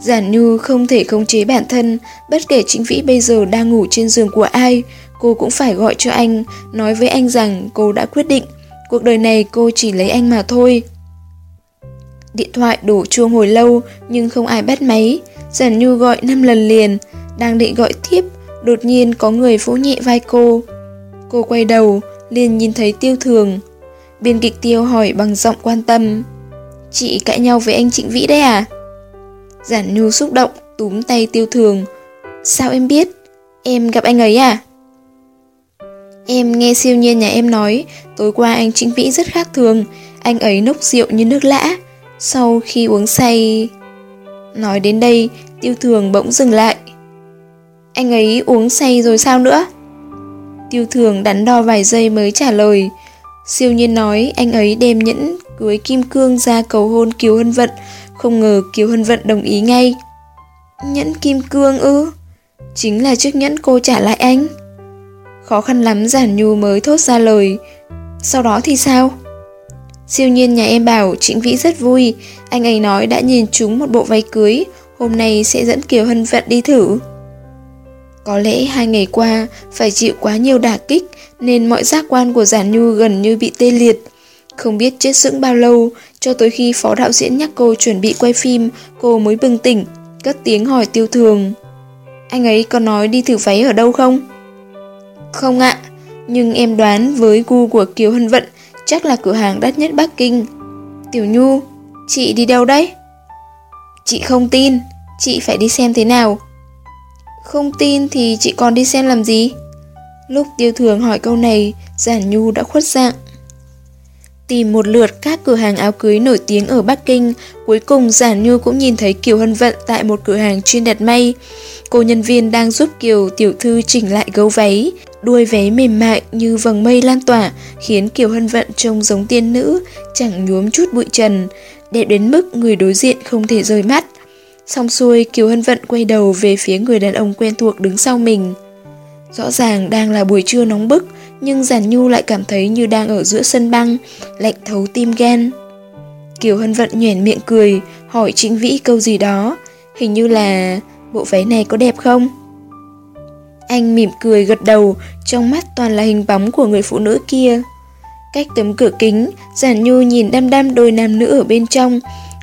Speaker 1: Giản Như không thể khống chế bản thân, bất kể Trịnh Vĩ bây giờ đang ngủ trên giường của ai, cô cũng phải gọi cho anh, nói với anh rằng cô đã quyết định, cuộc đời này cô chỉ lấy anh mà thôi. Điện thoại đổ chuông hồi lâu nhưng không ai bắt máy, Giản Như gọi 5 lần liền, đang định gọi tiếp, đột nhiên có người vỗ nhẹ vai cô. Cô quay đầu, liền nhìn thấy Tiêu Thường. Biên kịch Tiêu hỏi bằng giọng quan tâm. Chị cãi nhau với anh Trịnh Vĩ đấy à? Giản Nhu xúc động, túm tay Tiêu Thường. Sao em biết? Em gặp anh ấy à? Em nghe siêu nhiên nhà em nói, tối qua anh Trịnh Vĩ rất khác thường, anh ấy nốc rượu như nước lã. Sau khi uống say... Nói đến đây, Tiêu Thường bỗng dừng lại. Anh ấy uống say rồi sao nữa? Tiêu Thường đắn đo vài giây mới trả lời. Siêu nhiên nói anh ấy đem nhẫn cưới Kim Cương ra cầu hôn Kiều Hân Vận, không ngờ Kiều Hân Vận đồng ý ngay. Nhẫn Kim Cương ư? Chính là chiếc nhẫn cô trả lại anh. Khó khăn lắm giản nhu mới thốt ra lời. Sau đó thì sao? Siêu nhiên nhà em bảo Trịnh Vĩ rất vui, anh ấy nói đã nhìn chúng một bộ váy cưới, hôm nay sẽ dẫn Kiều Hân Vận đi thử. Có lẽ hai ngày qua phải chịu quá nhiều đả kích nên mọi giác quan của Giản Nhu gần như bị tê liệt. Không biết chết sững bao lâu, cho tới khi phó đạo diễn nhắc cô chuẩn bị quay phim, cô mới bừng tỉnh, cất tiếng hỏi tiêu thường. Anh ấy có nói đi thử váy ở đâu không? Không ạ, nhưng em đoán với gu của Kiều Hân Vận chắc là cửa hàng đắt nhất Bắc Kinh. Tiểu Nhu, chị đi đâu đấy? Chị không tin, chị phải đi xem thế nào. Không tin thì chị còn đi xem làm gì? Lúc tiêu thường hỏi câu này, Giản Nhu đã khuất dạng. Tìm một lượt các cửa hàng áo cưới nổi tiếng ở Bắc Kinh, cuối cùng Giản Như cũng nhìn thấy Kiều Hân Vận tại một cửa hàng chuyên đặt may. Cô nhân viên đang giúp Kiều tiểu thư chỉnh lại gấu váy, đuôi váy mềm mại như vầng mây lan tỏa, khiến Kiều Hân Vận trông giống tiên nữ, chẳng nhuốm chút bụi trần, đẹp đến mức người đối diện không thể rời mắt. Xong xuôi, Kiều Hân Vận quay đầu về phía người đàn ông quen thuộc đứng sau mình. Rõ ràng đang là buổi trưa nóng bức, nhưng Giản Nhu lại cảm thấy như đang ở giữa sân băng, lạnh thấu tim gan. Kiều Hân Vận nhoẻn miệng cười, hỏi Trịnh Vĩ câu gì đó, hình như là bộ váy này có đẹp không? Anh mỉm cười gật đầu, trong mắt toàn là hình bóng của người phụ nữ kia. Cách tấm cửa kính, Giản Nhu nhìn đăm đăm đôi nam nữ ở bên trong.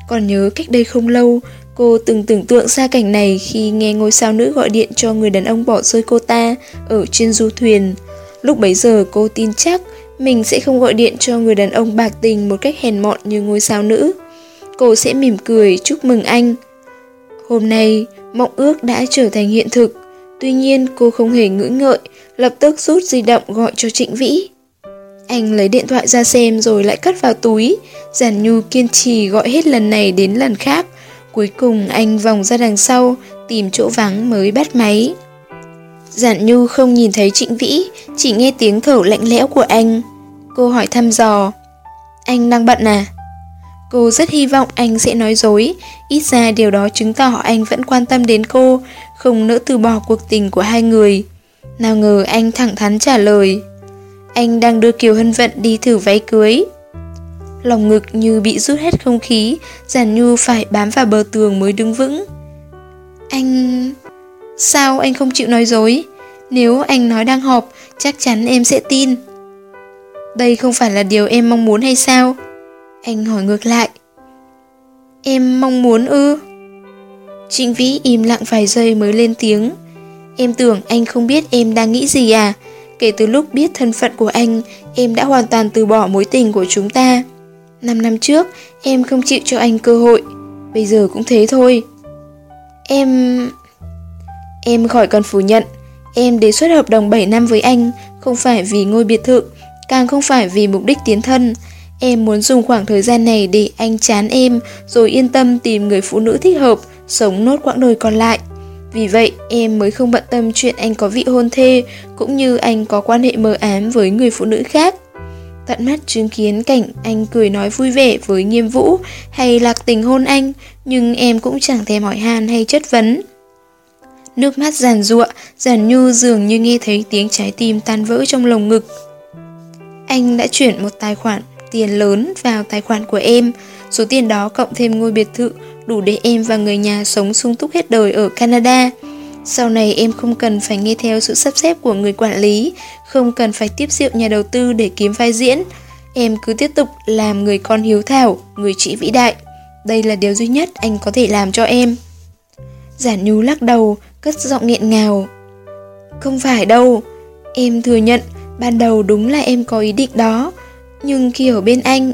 Speaker 1: Còn nhớ cách đây không lâu, cô từng tưởng tượng ra cảnh này khi nghe ngôi sao nữ gọi điện cho người đàn ông bỏ rơi cô ta ở trên du thuyền. Lúc bấy giờ cô tin chắc mình sẽ không gọi điện cho người đàn ông bạc tình một cách hèn mọn như ngôi sao nữ. Cô sẽ mỉm cười chúc mừng anh. Hôm nay, mộng ước đã trở thành hiện thực. Tuy nhiên cô không hề ngưỡng ngợi, lập tức rút di động gọi cho Trịnh Vĩ. Anh lấy điện thoại ra xem rồi lại cất vào túi. Giản Nhu kiên trì gọi hết lần này đến lần khác. Cuối cùng anh vòng ra đằng sau, tìm chỗ vắng mới bắt máy. Giản Nhu không nhìn thấy Trịnh Vĩ, chỉ nghe tiếng thở lạnh lẽo của anh. Cô hỏi thăm dò. Anh đang bận à? Cô rất hy vọng anh sẽ nói dối, ít ra điều đó chứng tỏ anh vẫn quan tâm đến cô, không nỡ từ bỏ cuộc tình của hai người. Nào ngờ anh thẳng thắn trả lời. Anh đang đưa Kiều Hân Vận đi thử váy cưới. Lòng ngực như bị rút hết không khí, Giản Nhu phải bám vào bờ tường mới đứng vững. Anh... Sao anh không chịu nói dối? Nếu anh nói đang họp, chắc chắn em sẽ tin. Đây không phải là điều em mong muốn hay sao? Anh hỏi ngược lại. Em mong muốn ư? Trịnh Vĩ im lặng vài giây mới lên tiếng. Em tưởng anh không biết em đang nghĩ gì à? Kể từ lúc biết thân phận của anh, em đã hoàn toàn từ bỏ mối tình của chúng ta. Năm năm trước, em không chịu cho anh cơ hội. Bây giờ cũng thế thôi. Em... Em khỏi cần phủ nhận. Em đề xuất hợp đồng 7 năm với anh, không phải vì ngôi biệt thự, càng không phải vì mục đích tiến thân. Em muốn dùng khoảng thời gian này để anh chán em, rồi yên tâm tìm người phụ nữ thích hợp, sống nốt quãng đời còn lại. Vì vậy, em mới không bận tâm chuyện anh có vị hôn thê, cũng như anh có quan hệ mờ ám với người phụ nữ khác. Tận mắt chứng kiến cảnh anh cười nói vui vẻ với nghiêm vũ hay lạc tình hôn anh, nhưng em cũng chẳng thèm hỏi han hay chất vấn. Nước mắt giàn giụa, giàn nhu dường như nghe thấy tiếng trái tim tan vỡ trong lồng ngực. Anh đã chuyển một tài khoản tiền lớn vào tài khoản của em, số tiền đó cộng thêm ngôi biệt thự đủ để em và người nhà sống sung túc hết đời ở Canada. Sau này em không cần phải nghe theo sự sắp xếp của người quản lý, không cần phải tiếp rượu nhà đầu tư để kiếm vai diễn. Em cứ tiếp tục làm người con hiếu thảo, người chị vĩ đại. Đây là điều duy nhất anh có thể làm cho em. Giản Nhu lắc đầu, cất giọng nghẹn ngào. Không phải đâu, em thừa nhận ban đầu đúng là em có ý định đó. Nhưng khi ở bên anh,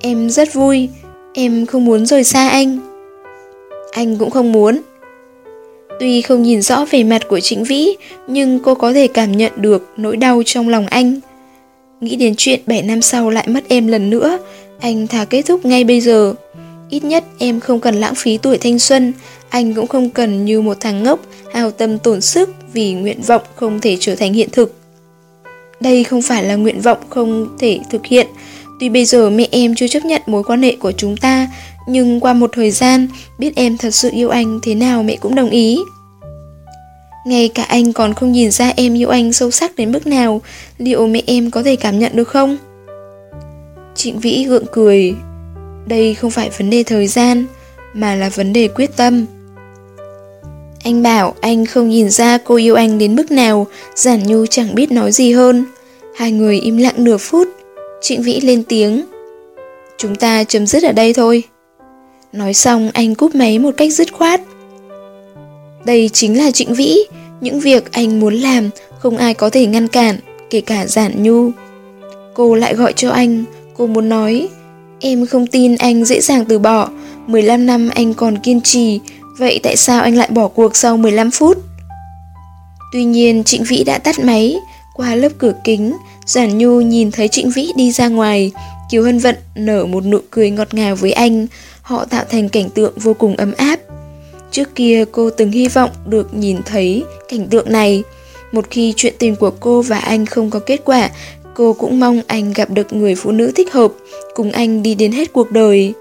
Speaker 1: em rất vui, em không muốn rời xa anh. Anh cũng không muốn. Tuy không nhìn rõ về mặt của Trịnh Vĩ, nhưng cô có thể cảm nhận được nỗi đau trong lòng anh. Nghĩ đến chuyện 7 năm sau lại mất em lần nữa, anh thà kết thúc ngay bây giờ. Ít nhất em không cần lãng phí tuổi thanh xuân, anh cũng không cần như một thằng ngốc hao tâm tổn sức vì nguyện vọng không thể trở thành hiện thực. Đây không phải là nguyện vọng không thể thực hiện, tuy bây giờ mẹ em chưa chấp nhận mối quan hệ của chúng ta, nhưng qua một thời gian, biết em thật sự yêu anh thế nào mẹ cũng đồng ý. Ngay cả anh còn không nhìn ra em yêu anh sâu sắc đến mức nào, liệu mẹ em có thể cảm nhận được không? Trịnh Vĩ gượng cười. Đây không phải vấn đề thời gian, mà là vấn đề quyết tâm. Anh bảo anh không nhìn ra cô yêu anh đến mức nào, giản nhu chẳng biết nói gì hơn. Hai người im lặng nửa phút, Trịnh Vĩ lên tiếng. Chúng ta chấm dứt ở đây thôi. Nói xong anh cúp máy một cách dứt khoát. Đây chính là Trịnh Vĩ, những việc anh muốn làm không ai có thể ngăn cản, kể cả Giản Nhu. Cô lại gọi cho anh, cô muốn nói, em không tin anh dễ dàng từ bỏ, 15 năm anh còn kiên trì, vậy tại sao anh lại bỏ cuộc sau 15 phút? Tuy nhiên Trịnh Vĩ đã tắt máy, qua lớp cửa kính, Giản Nhu nhìn thấy Trịnh Vĩ đi ra ngoài, Kiều Hân Vận nở một nụ cười ngọt ngào với anh, họ tạo thành cảnh tượng vô cùng ấm áp. Trước kia cô từng hy vọng được nhìn thấy cảnh tượng này. Một khi chuyện tình của cô và anh không có kết quả, cô cũng mong anh gặp được người phụ nữ thích hợp, cùng anh đi đến hết cuộc đời.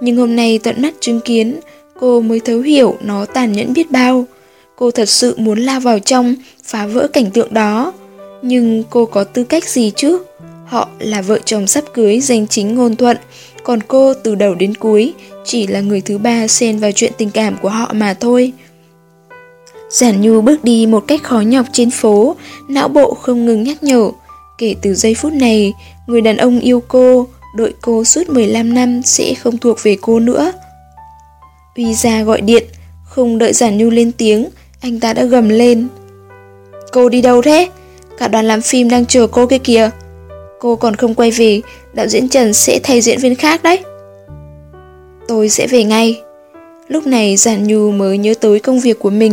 Speaker 1: Nhưng hôm nay tận mắt chứng kiến, cô mới thấu hiểu nó tàn nhẫn biết bao. Cô thật sự muốn lao vào trong, phá vỡ cảnh tượng đó. Nhưng cô có tư cách gì chứ? Họ là vợ chồng sắp cưới danh chính ngôn thuận, còn cô từ đầu đến cuối chỉ là người thứ ba xen vào chuyện tình cảm của họ mà thôi. Giản Nhu bước đi một cách khó nhọc trên phố, não bộ không ngừng nhắc nhở. Kể từ giây phút này, người đàn ông yêu cô, đợi cô suốt 15 năm sẽ không thuộc về cô nữa. Uy ra gọi điện, không đợi Giản Nhu lên tiếng, anh ta đã gầm lên. Cô đi đâu thế? Cả đoàn làm phim đang chờ cô kia kìa. Cô còn không quay về, đạo diễn Trần sẽ thay diễn viên khác đấy. Tôi sẽ về ngay. Lúc này Giản Nhu mới nhớ tới công việc của mình.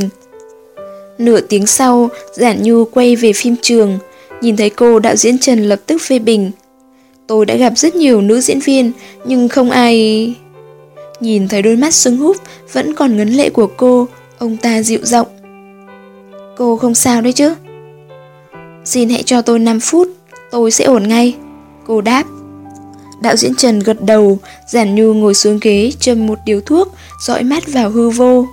Speaker 1: Nửa tiếng sau, Giản Nhu quay về phim trường, nhìn thấy cô đạo diễn Trần lập tức phê bình. Tôi đã gặp rất nhiều nữ diễn viên, nhưng không ai... Nhìn thấy đôi mắt sưng húp vẫn còn ngấn lệ của cô, ông ta dịu giọng. Cô không sao đấy chứ? Xin hãy cho tôi 5 phút, tôi sẽ ổn ngay. Cô đáp. Đạo diễn Trần gật đầu, Giản Nhu ngồi xuống ghế châm một điếu thuốc, dõi mắt vào hư vô.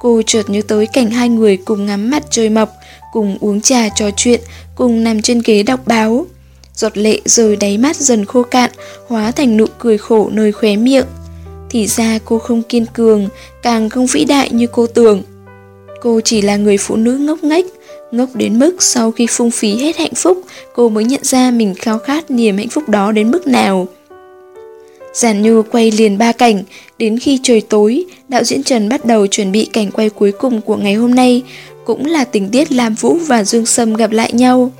Speaker 1: Cô chợt nhớ tới cảnh hai người cùng ngắm mặt trời mọc, cùng uống trà trò chuyện, cùng nằm trên ghế đọc báo. Giọt lệ rời đáy mắt dần khô cạn, hóa thành nụ cười khổ nơi khóe miệng. Thì ra cô không kiên cường, càng không vĩ đại như cô tưởng. Cô chỉ là người phụ nữ ngốc nghếch, ngốc đến mức sau khi phung phí hết hạnh phúc, cô mới nhận ra mình khao khát niềm hạnh phúc đó đến mức nào. Giản Như quay liền ba cảnh, đến khi trời tối, đạo diễn Trần bắt đầu chuẩn bị cảnh quay cuối cùng của ngày hôm nay, cũng là tình tiết Lam Vũ và Dương Sâm gặp lại nhau.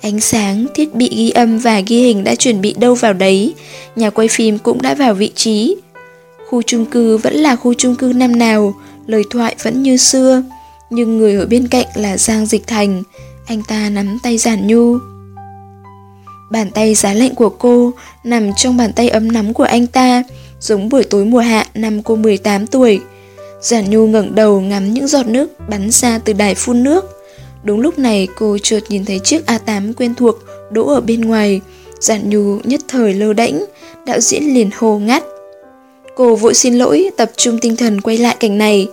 Speaker 1: Ánh sáng, thiết bị ghi âm và ghi hình đã chuẩn bị đâu vào đấy, nhà quay phim cũng đã vào vị trí. Khu chung cư vẫn là khu chung cư năm nào, lời thoại vẫn như xưa, nhưng người ở bên cạnh là Giang Dịch Thành, anh ta nắm tay Giản Nhu. Bàn tay giá lạnh của cô nằm trong bàn tay ấm nóng của anh ta, giống buổi tối mùa hạ năm cô 18 tuổi. Giản Nhu ngẩng đầu ngắm những giọt nước bắn ra từ đài phun nước. Đúng lúc này cô chợt nhìn thấy chiếc A8 quen thuộc đỗ ở bên ngoài. Giản Nhu nhất thời lơ đễnh, đạo diễn liền hồ ngắt. Cô vội xin lỗi, tập trung tinh thần quay lại cảnh này.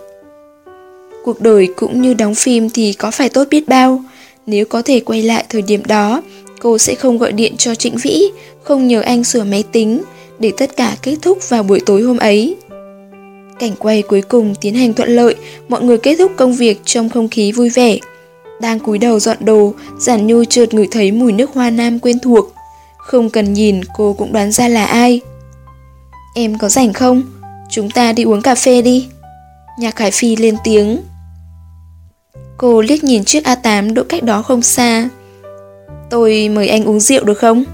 Speaker 1: Cuộc đời cũng như đóng phim thì có phải tốt biết bao. Nếu có thể quay lại thời điểm đó, cô sẽ không gọi điện cho Trịnh Vĩ, không nhờ anh sửa máy tính, để tất cả kết thúc vào buổi tối hôm ấy. Cảnh quay cuối cùng tiến hành thuận lợi, mọi người kết thúc công việc trong không khí vui vẻ. Đang cúi đầu dọn đồ, Giản Nhu chợt ngửi thấy mùi nước hoa nam quen thuộc. Không cần nhìn, cô cũng đoán ra là ai. Em có rảnh không? Chúng ta đi uống cà phê đi. Nhạc Khải Phi lên tiếng. Cô liếc nhìn chiếc A8 đỗ cách đó không xa. Tôi mời anh uống rượu được không?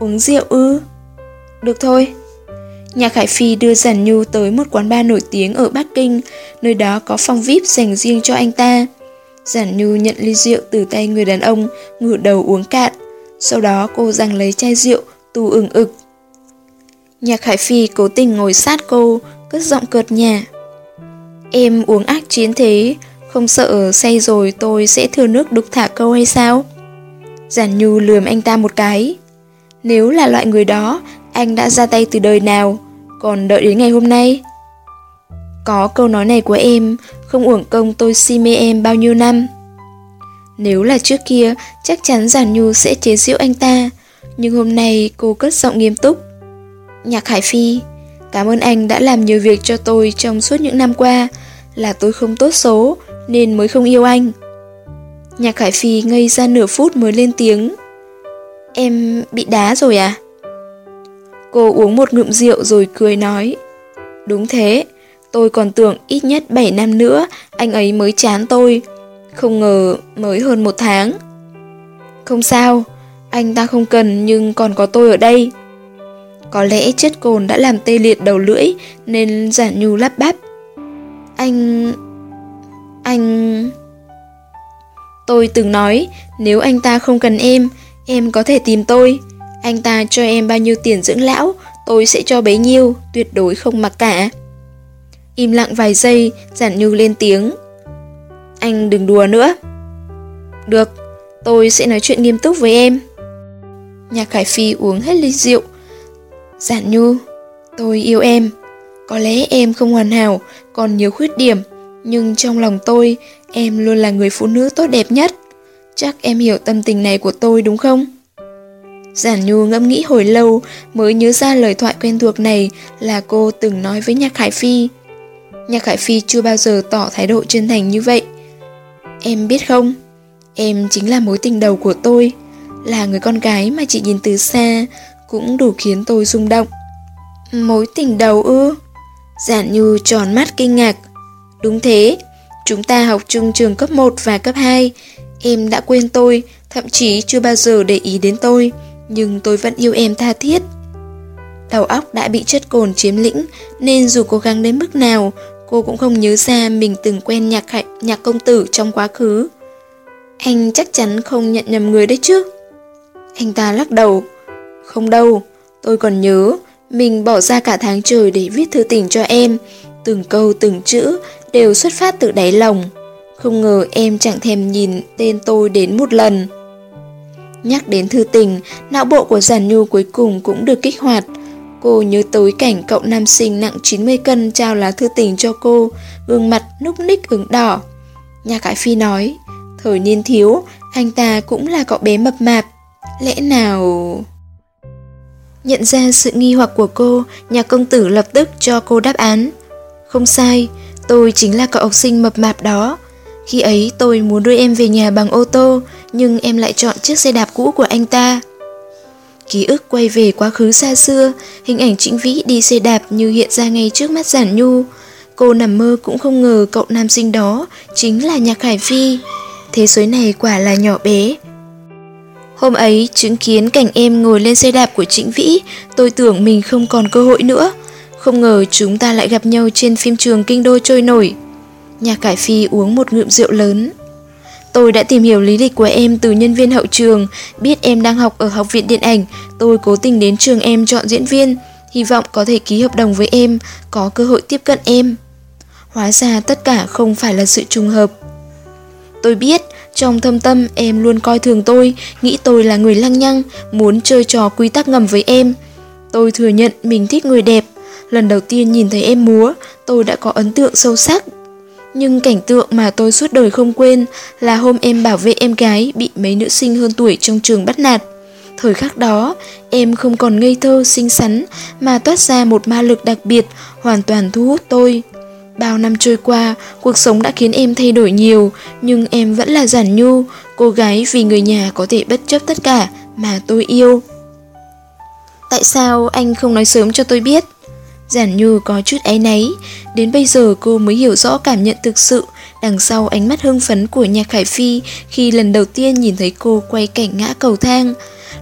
Speaker 1: Uống rượu ư? Được thôi. nhạc Khải Phi đưa Giản Nhu tới một quán bar nổi tiếng ở Bắc Kinh, nơi đó có phòng VIP dành riêng cho anh ta. Giản Nhu nhận ly rượu từ tay người đàn ông, ngửa đầu uống cạn. Sau đó cô giằng lấy chai rượu, tù ửng ực. Nhạc Khải Phi cố tình ngồi sát cô, cất giọng cợt nhà. Em uống ác chiến thế, không sợ say rồi tôi sẽ thừa nước đục thả câu hay sao? Giản Nhu lườm anh ta một cái. Nếu là loại người đó, anh đã ra tay từ đời nào, còn đợi đến ngày hôm nay. Có câu nói này của em, không uổng công tôi si mê em bao nhiêu năm. Nếu là trước kia, chắc chắn Giản Nhu sẽ chế giễu anh ta, nhưng hôm nay cô cất giọng nghiêm túc. Nhạc Hải Phi, cảm ơn anh đã làm nhiều việc cho tôi trong suốt những năm qua, là tôi không tốt số, nên mới không yêu anh. Nhạc Hải Phi ngây ra nửa phút mới lên tiếng. Em bị đá rồi à? Cô uống một ngụm rượu rồi cười nói. Đúng thế, tôi còn tưởng ít nhất 7 năm nữa anh ấy mới chán tôi. Không ngờ mới hơn một tháng. Không sao, anh ta không cần nhưng còn có tôi ở đây. Có lẽ chất cồn đã làm tê liệt đầu lưỡi nên giả nhu lắp bắp. Anh... anh... Tôi từng nói, nếu anh ta không cần em, em có thể tìm tôi. Anh ta cho em bao nhiêu tiền dưỡng lão, tôi sẽ cho bấy nhiêu, tuyệt đối không mặc cả. Im lặng vài giây, giản nhu lên tiếng. Anh đừng đùa nữa. Được, tôi sẽ nói chuyện nghiêm túc với em. Nhạc Khải Phi uống hết ly rượu. Giản nhu, tôi yêu em. Có lẽ em không hoàn hảo, còn nhiều khuyết điểm, nhưng trong lòng tôi, em luôn là người phụ nữ tốt đẹp nhất. Chắc em hiểu tâm tình này của tôi đúng không? Giản Nhu ngẫm nghĩ hồi lâu mới nhớ ra lời thoại quen thuộc này là cô từng nói với Nhạc Khải Phi. Nhạc Khải Phi chưa bao giờ tỏ thái độ chân thành như vậy. Em biết không, em chính là mối tình đầu của tôi, là người con gái mà chị nhìn từ xa cũng đủ khiến tôi rung động. Mối tình đầu ư? Giản như tròn mắt kinh ngạc. Đúng thế, chúng ta học chung trường cấp 1 và cấp 2. Em đã quên tôi, thậm chí chưa bao giờ để ý đến tôi, nhưng tôi vẫn yêu em tha thiết. Đầu óc đã bị chất cồn chiếm lĩnh, nên dù cố gắng đến mức nào, cô cũng không nhớ ra mình từng quen nhạc hạnh, nhạc công tử trong quá khứ. Anh chắc chắn không nhận nhầm người đấy chứ. Anh ta lắc đầu. Không đâu, tôi còn nhớ, mình bỏ ra cả tháng trời để viết thư tình cho em, từng câu từng chữ đều xuất phát từ đáy lòng. Không ngờ em chẳng thèm nhìn tên tôi đến một lần. Nhắc đến thư tình, não bộ của Giản Nhu cuối cùng cũng được kích hoạt. Cô nhớ tới cảnh cậu nam sinh nặng 90 cân trao lá thư tình cho cô, gương mặt núc ních ửng đỏ. Nhà Cải Phi nói, thời niên thiếu, anh ta cũng là cậu bé mập mạp. Lẽ nào... Nhận ra sự nghi hoặc của cô, nhà công tử lập tức cho cô đáp án. Không sai, tôi chính là cậu học sinh mập mạp đó. Khi ấy tôi muốn đưa em về nhà bằng ô tô, nhưng em lại chọn chiếc xe đạp cũ của anh ta. Ký ức quay về quá khứ xa xưa, hình ảnh Trịnh Vĩ đi xe đạp như hiện ra ngay trước mắt Giản Nhu. Cô nằm mơ cũng không ngờ cậu nam sinh đó chính là Nhạc Hải Phi. Thế giới này quả là nhỏ bé. Hôm ấy, chứng kiến cảnh em ngồi lên xe đạp của Trịnh Vĩ, tôi tưởng mình không còn cơ hội nữa. Không ngờ chúng ta lại gặp nhau trên phim trường kinh đô trôi nổi. Nhà cải Phi uống một ngụm rượu lớn. Tôi đã tìm hiểu lý lịch của em từ nhân viên hậu trường, biết em đang học ở học viện điện ảnh, tôi cố tình đến trường em chọn diễn viên, hy vọng có thể ký hợp đồng với em, có cơ hội tiếp cận em. Hóa ra tất cả không phải là sự trùng hợp. Tôi biết, trong thâm tâm em luôn coi thường tôi, nghĩ tôi là người lăng nhăng, muốn chơi trò quy tắc ngầm với em. Tôi thừa nhận mình thích người đẹp. Lần đầu tiên nhìn thấy em múa, tôi đã có ấn tượng sâu sắc nhưng cảnh tượng mà tôi suốt đời không quên là hôm em bảo vệ em gái bị mấy nữ sinh hơn tuổi trong trường bắt nạt. Thời khắc đó, em không còn ngây thơ, xinh xắn mà toát ra một ma lực đặc biệt, hoàn toàn thu hút tôi. Bao năm trôi qua, cuộc sống đã khiến em thay đổi nhiều, nhưng em vẫn là giản nhu, cô gái vì người nhà có thể bất chấp tất cả mà tôi yêu. Tại sao anh không nói sớm cho tôi biết? Giản nhu có chút áy náy, đến bây giờ cô mới hiểu rõ cảm nhận thực sự đằng sau ánh mắt hưng phấn của Nhạc Khải Phi khi lần đầu tiên nhìn thấy cô quay cảnh ngã cầu thang.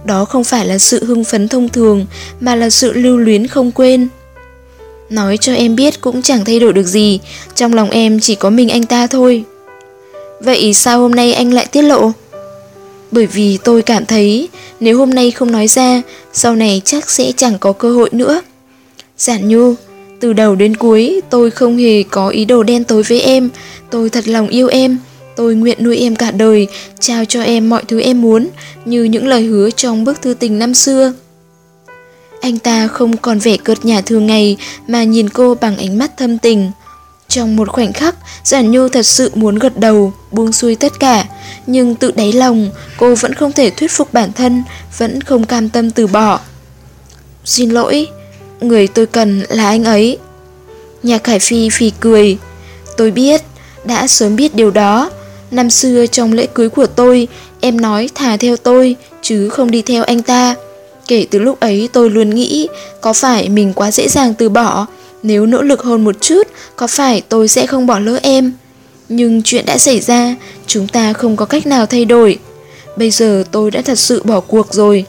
Speaker 1: Đó không phải là sự hưng phấn thông thường, mà là sự lưu luyến không quên. Nói cho em biết cũng chẳng thay đổi được gì, trong lòng em chỉ có mình anh ta thôi. Vậy sao hôm nay anh lại tiết lộ? Bởi vì tôi cảm thấy nếu hôm nay không nói ra, sau này chắc sẽ chẳng có cơ hội nữa. Giản Nhu, từ đầu đến cuối tôi không hề có ý đồ đen tối với em, tôi thật lòng yêu em, tôi nguyện nuôi em cả đời, trao cho em mọi thứ em muốn, như những lời hứa trong bức thư tình năm xưa. Anh ta không còn vẻ cợt nhả thường ngày mà nhìn cô bằng ánh mắt thâm tình. Trong một khoảnh khắc, Giản Nhu thật sự muốn gật đầu, buông xuôi tất cả, nhưng tự đáy lòng, cô vẫn không thể thuyết phục bản thân, vẫn không cam tâm từ bỏ. Xin lỗi, người tôi cần là anh ấy. Nhạc Khải Phi phì cười. Tôi biết, đã sớm biết điều đó. Năm xưa trong lễ cưới của tôi, em nói thả theo tôi, chứ không đi theo anh ta. Kể từ lúc ấy tôi luôn nghĩ, có phải mình quá dễ dàng từ bỏ? Nếu nỗ lực hơn một chút, có phải tôi sẽ không bỏ lỡ em? Nhưng chuyện đã xảy ra, chúng ta không có cách nào thay đổi. Bây giờ tôi đã thật sự bỏ cuộc rồi.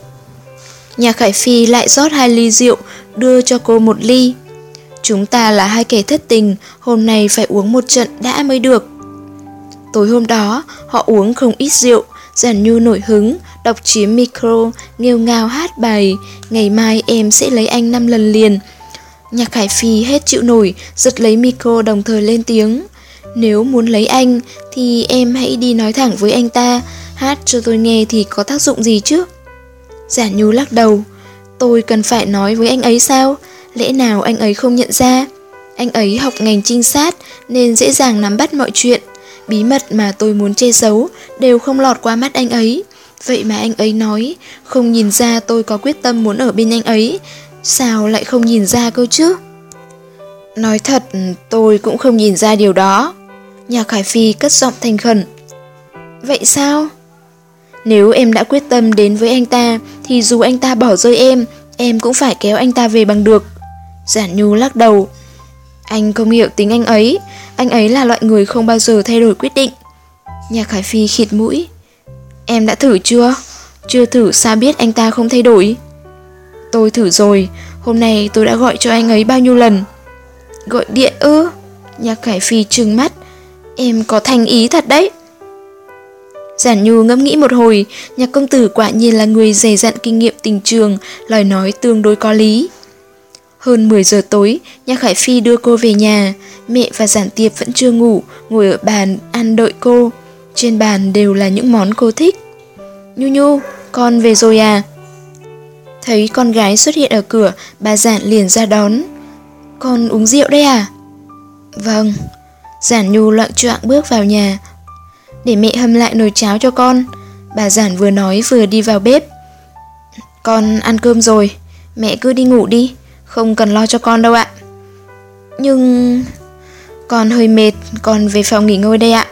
Speaker 1: Nhà Khải Phi lại rót hai ly rượu, đưa cho cô một ly. Chúng ta là hai kẻ thất tình, hôm nay phải uống một trận đã mới được. Tối hôm đó, họ uống không ít rượu, giản nhu nổi hứng, đọc chiếm micro, nghêu ngao hát bài, ngày mai em sẽ lấy anh năm lần liền. Nhạc khải Phi hết chịu nổi, giật lấy micro đồng thời lên tiếng. Nếu muốn lấy anh, thì em hãy đi nói thẳng với anh ta, hát cho tôi nghe thì có tác dụng gì chứ? giản Nhu lắc đầu, tôi cần phải nói với anh ấy sao? Lẽ nào anh ấy không nhận ra? Anh ấy học ngành trinh sát nên dễ dàng nắm bắt mọi chuyện. Bí mật mà tôi muốn che giấu đều không lọt qua mắt anh ấy. Vậy mà anh ấy nói, không nhìn ra tôi có quyết tâm muốn ở bên anh ấy. Sao lại không nhìn ra cơ chứ? Nói thật, tôi cũng không nhìn ra điều đó. Nhà Khải Phi cất giọng thành khẩn. Vậy sao? Nếu em đã quyết tâm đến với anh ta, thì dù anh ta bỏ rơi em, em cũng phải kéo anh ta về bằng được. Giản Nhu lắc đầu. Anh không hiểu tính anh ấy, anh ấy là loại người không bao giờ thay đổi quyết định. Nhạc Khải Phi khịt mũi. Em đã thử chưa? Chưa thử sao biết anh ta không thay đổi? Tôi thử rồi, hôm nay tôi đã gọi cho anh ấy bao nhiêu lần. Gọi điện ư? Nhạc Khải Phi trừng mắt. Em có thành ý thật đấy. Giản Nhu ngẫm nghĩ một hồi, nhạc công tử quả nhiên là người dày dặn kinh nghiệm tình trường, lời nói tương đối có lý. Hơn 10 giờ tối, nhạc Khải Phi đưa cô về nhà, mẹ và giản tiệp vẫn chưa ngủ, ngồi ở bàn ăn đợi cô. Trên bàn đều là những món cô thích. Nhu Nhu, con về rồi à? Thấy con gái xuất hiện ở cửa, bà giản liền ra đón. Con uống rượu đây à? Vâng. Giản Nhu loạn choạng bước vào nhà, để mẹ hâm lại nồi cháo cho con. Bà giản vừa nói vừa đi vào bếp. Con ăn cơm rồi, mẹ cứ đi ngủ đi, không cần lo cho con đâu ạ. Nhưng... Con hơi mệt, con về phòng nghỉ ngơi đây ạ.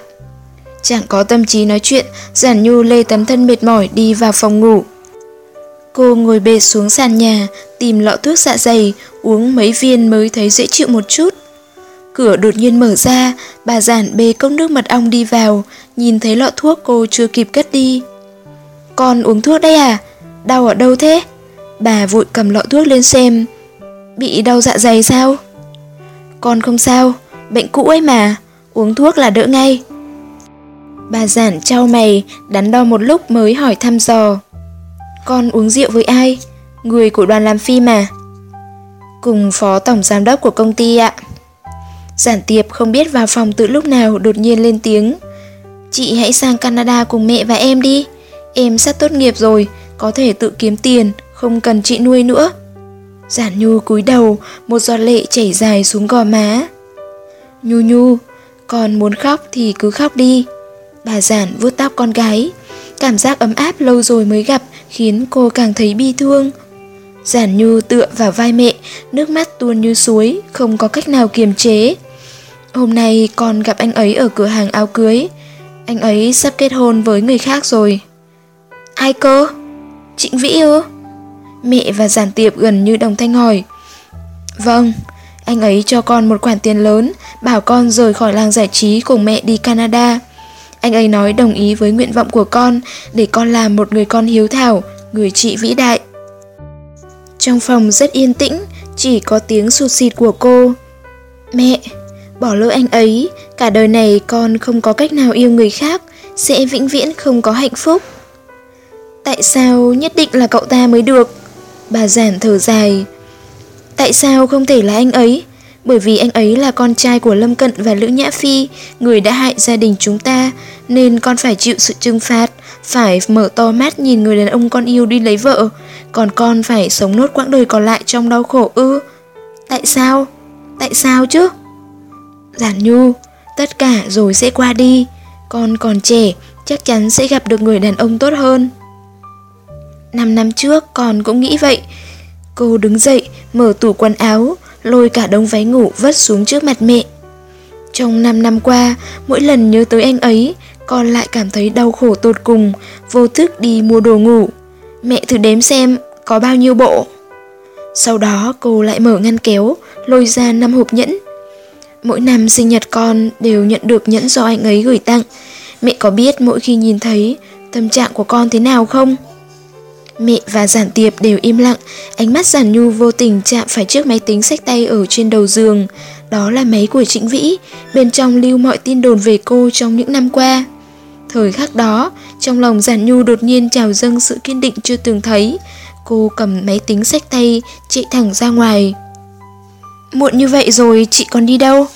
Speaker 1: Chẳng có tâm trí nói chuyện, giản nhu lê tấm thân mệt mỏi đi vào phòng ngủ. Cô ngồi bệt xuống sàn nhà, tìm lọ thuốc dạ dày, uống mấy viên mới thấy dễ chịu một chút. Cửa đột nhiên mở ra, bà giản bê cốc nước mật ong đi vào, nhìn thấy lọ thuốc cô chưa kịp cất đi. Con uống thuốc đây à? Đau ở đâu thế? Bà vội cầm lọ thuốc lên xem. Bị đau dạ dày sao? Con không sao, bệnh cũ ấy mà, uống thuốc là đỡ ngay. Bà giản trao mày, đắn đo một lúc mới hỏi thăm dò. Con uống rượu với ai? Người của đoàn làm phim mà. Cùng phó tổng giám đốc của công ty ạ. Giản tiệp không biết vào phòng từ lúc nào đột nhiên lên tiếng. Chị hãy sang Canada cùng mẹ và em đi. Em sắp tốt nghiệp rồi, có thể tự kiếm tiền, không cần chị nuôi nữa. Giản Nhu cúi đầu, một giọt lệ chảy dài xuống gò má. Nhu Nhu, con muốn khóc thì cứ khóc đi. Bà Giản vuốt tóc con gái. Cảm giác ấm áp lâu rồi mới gặp khiến cô càng thấy bi thương. Giản Nhu tựa vào vai mẹ, nước mắt tuôn như suối, không có cách nào kiềm chế. Hôm nay con gặp anh ấy ở cửa hàng áo cưới. Anh ấy sắp kết hôn với người khác rồi. Ai cơ? Trịnh Vĩ ư? Mẹ và giản tiệp gần như đồng thanh hỏi. Vâng, anh ấy cho con một khoản tiền lớn, bảo con rời khỏi làng giải trí cùng mẹ đi Canada. Anh ấy nói đồng ý với nguyện vọng của con để con làm một người con hiếu thảo, người chị vĩ đại. Trong phòng rất yên tĩnh, chỉ có tiếng sụt xịt của cô. Mẹ, bỏ lỡ anh ấy, cả đời này con không có cách nào yêu người khác, sẽ vĩnh viễn không có hạnh phúc. Tại sao nhất định là cậu ta mới được? Bà giản thở dài. Tại sao không thể là anh ấy? Bởi vì anh ấy là con trai của Lâm Cận và Lữ Nhã Phi, người đã hại gia đình chúng ta, nên con phải chịu sự trừng phạt, phải mở to mắt nhìn người đàn ông con yêu đi lấy vợ, còn con phải sống nốt quãng đời còn lại trong đau khổ ư. Tại sao? Tại sao chứ? Giản Nhu, tất cả rồi sẽ qua đi, con còn trẻ, chắc chắn sẽ gặp được người đàn ông tốt hơn. Năm năm trước con cũng nghĩ vậy. Cô đứng dậy, mở tủ quần áo, lôi cả đống váy ngủ vất xuống trước mặt mẹ. Trong 5 năm qua, mỗi lần nhớ tới anh ấy, con lại cảm thấy đau khổ tột cùng, vô thức đi mua đồ ngủ. Mẹ thử đếm xem có bao nhiêu bộ. Sau đó cô lại mở ngăn kéo, lôi ra năm hộp nhẫn. Mỗi năm sinh nhật con đều nhận được nhẫn do anh ấy gửi tặng. Mẹ có biết mỗi khi nhìn thấy tâm trạng của con thế nào không? Mẹ và Giản Tiệp đều im lặng, ánh mắt Giản Nhu vô tình chạm phải chiếc máy tính sách tay ở trên đầu giường. Đó là máy của Trịnh Vĩ, bên trong lưu mọi tin đồn về cô trong những năm qua. Thời khắc đó, trong lòng Giản Nhu đột nhiên trào dâng sự kiên định chưa từng thấy. Cô cầm máy tính sách tay, chạy thẳng ra ngoài. Muộn như vậy rồi, chị còn đi đâu?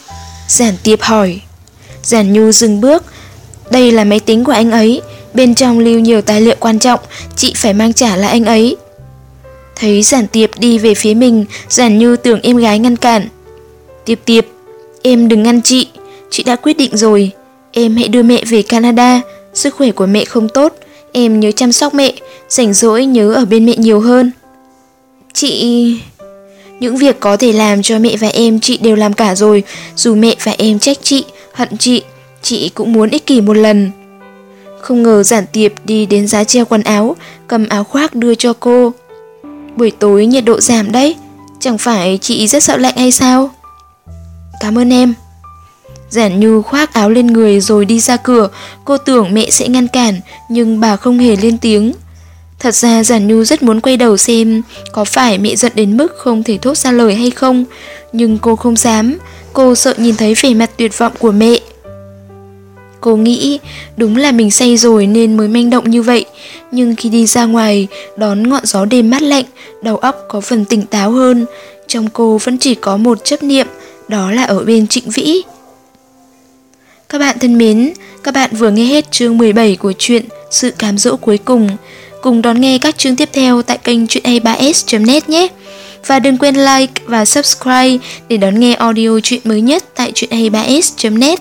Speaker 1: Giản Tiệp hỏi. Giản Nhu dừng bước. Đây là máy tính của anh ấy, Bên trong lưu nhiều tài liệu quan trọng, chị phải mang trả lại anh ấy. Thấy giản tiệp đi về phía mình, giản như tưởng em gái ngăn cản. Tiệp tiệp, em đừng ngăn chị, chị đã quyết định rồi. Em hãy đưa mẹ về Canada, sức khỏe của mẹ không tốt, em nhớ chăm sóc mẹ, rảnh rỗi nhớ ở bên mẹ nhiều hơn. Chị... Những việc có thể làm cho mẹ và em chị đều làm cả rồi, dù mẹ và em trách chị, hận chị, chị cũng muốn ích kỷ một lần. Không ngờ giản tiệp đi đến giá treo quần áo, cầm áo khoác đưa cho cô. Buổi tối nhiệt độ giảm đấy, chẳng phải chị rất sợ lạnh hay sao? Cảm ơn em. Giản Nhu khoác áo lên người rồi đi ra cửa, cô tưởng mẹ sẽ ngăn cản, nhưng bà không hề lên tiếng. Thật ra Giản Nhu rất muốn quay đầu xem có phải mẹ giận đến mức không thể thốt ra lời hay không, nhưng cô không dám, cô sợ nhìn thấy vẻ mặt tuyệt vọng của mẹ. Cô nghĩ đúng là mình say rồi nên mới manh động như vậy. Nhưng khi đi ra ngoài, đón ngọn gió đêm mát lạnh, Đầu óc có phần tỉnh táo hơn. Trong cô vẫn chỉ có một chấp niệm, Đó là ở bên Trịnh Vĩ. Các bạn thân mến, Các bạn vừa nghe hết chương 17 của truyện Sự cám dỗ cuối cùng. Cùng đón nghe các chương tiếp theo tại kênh truyệnay3s.net nhé. Và đừng quên like và subscribe để đón nghe audio chuyện mới nhất tại truyệnay3s.net.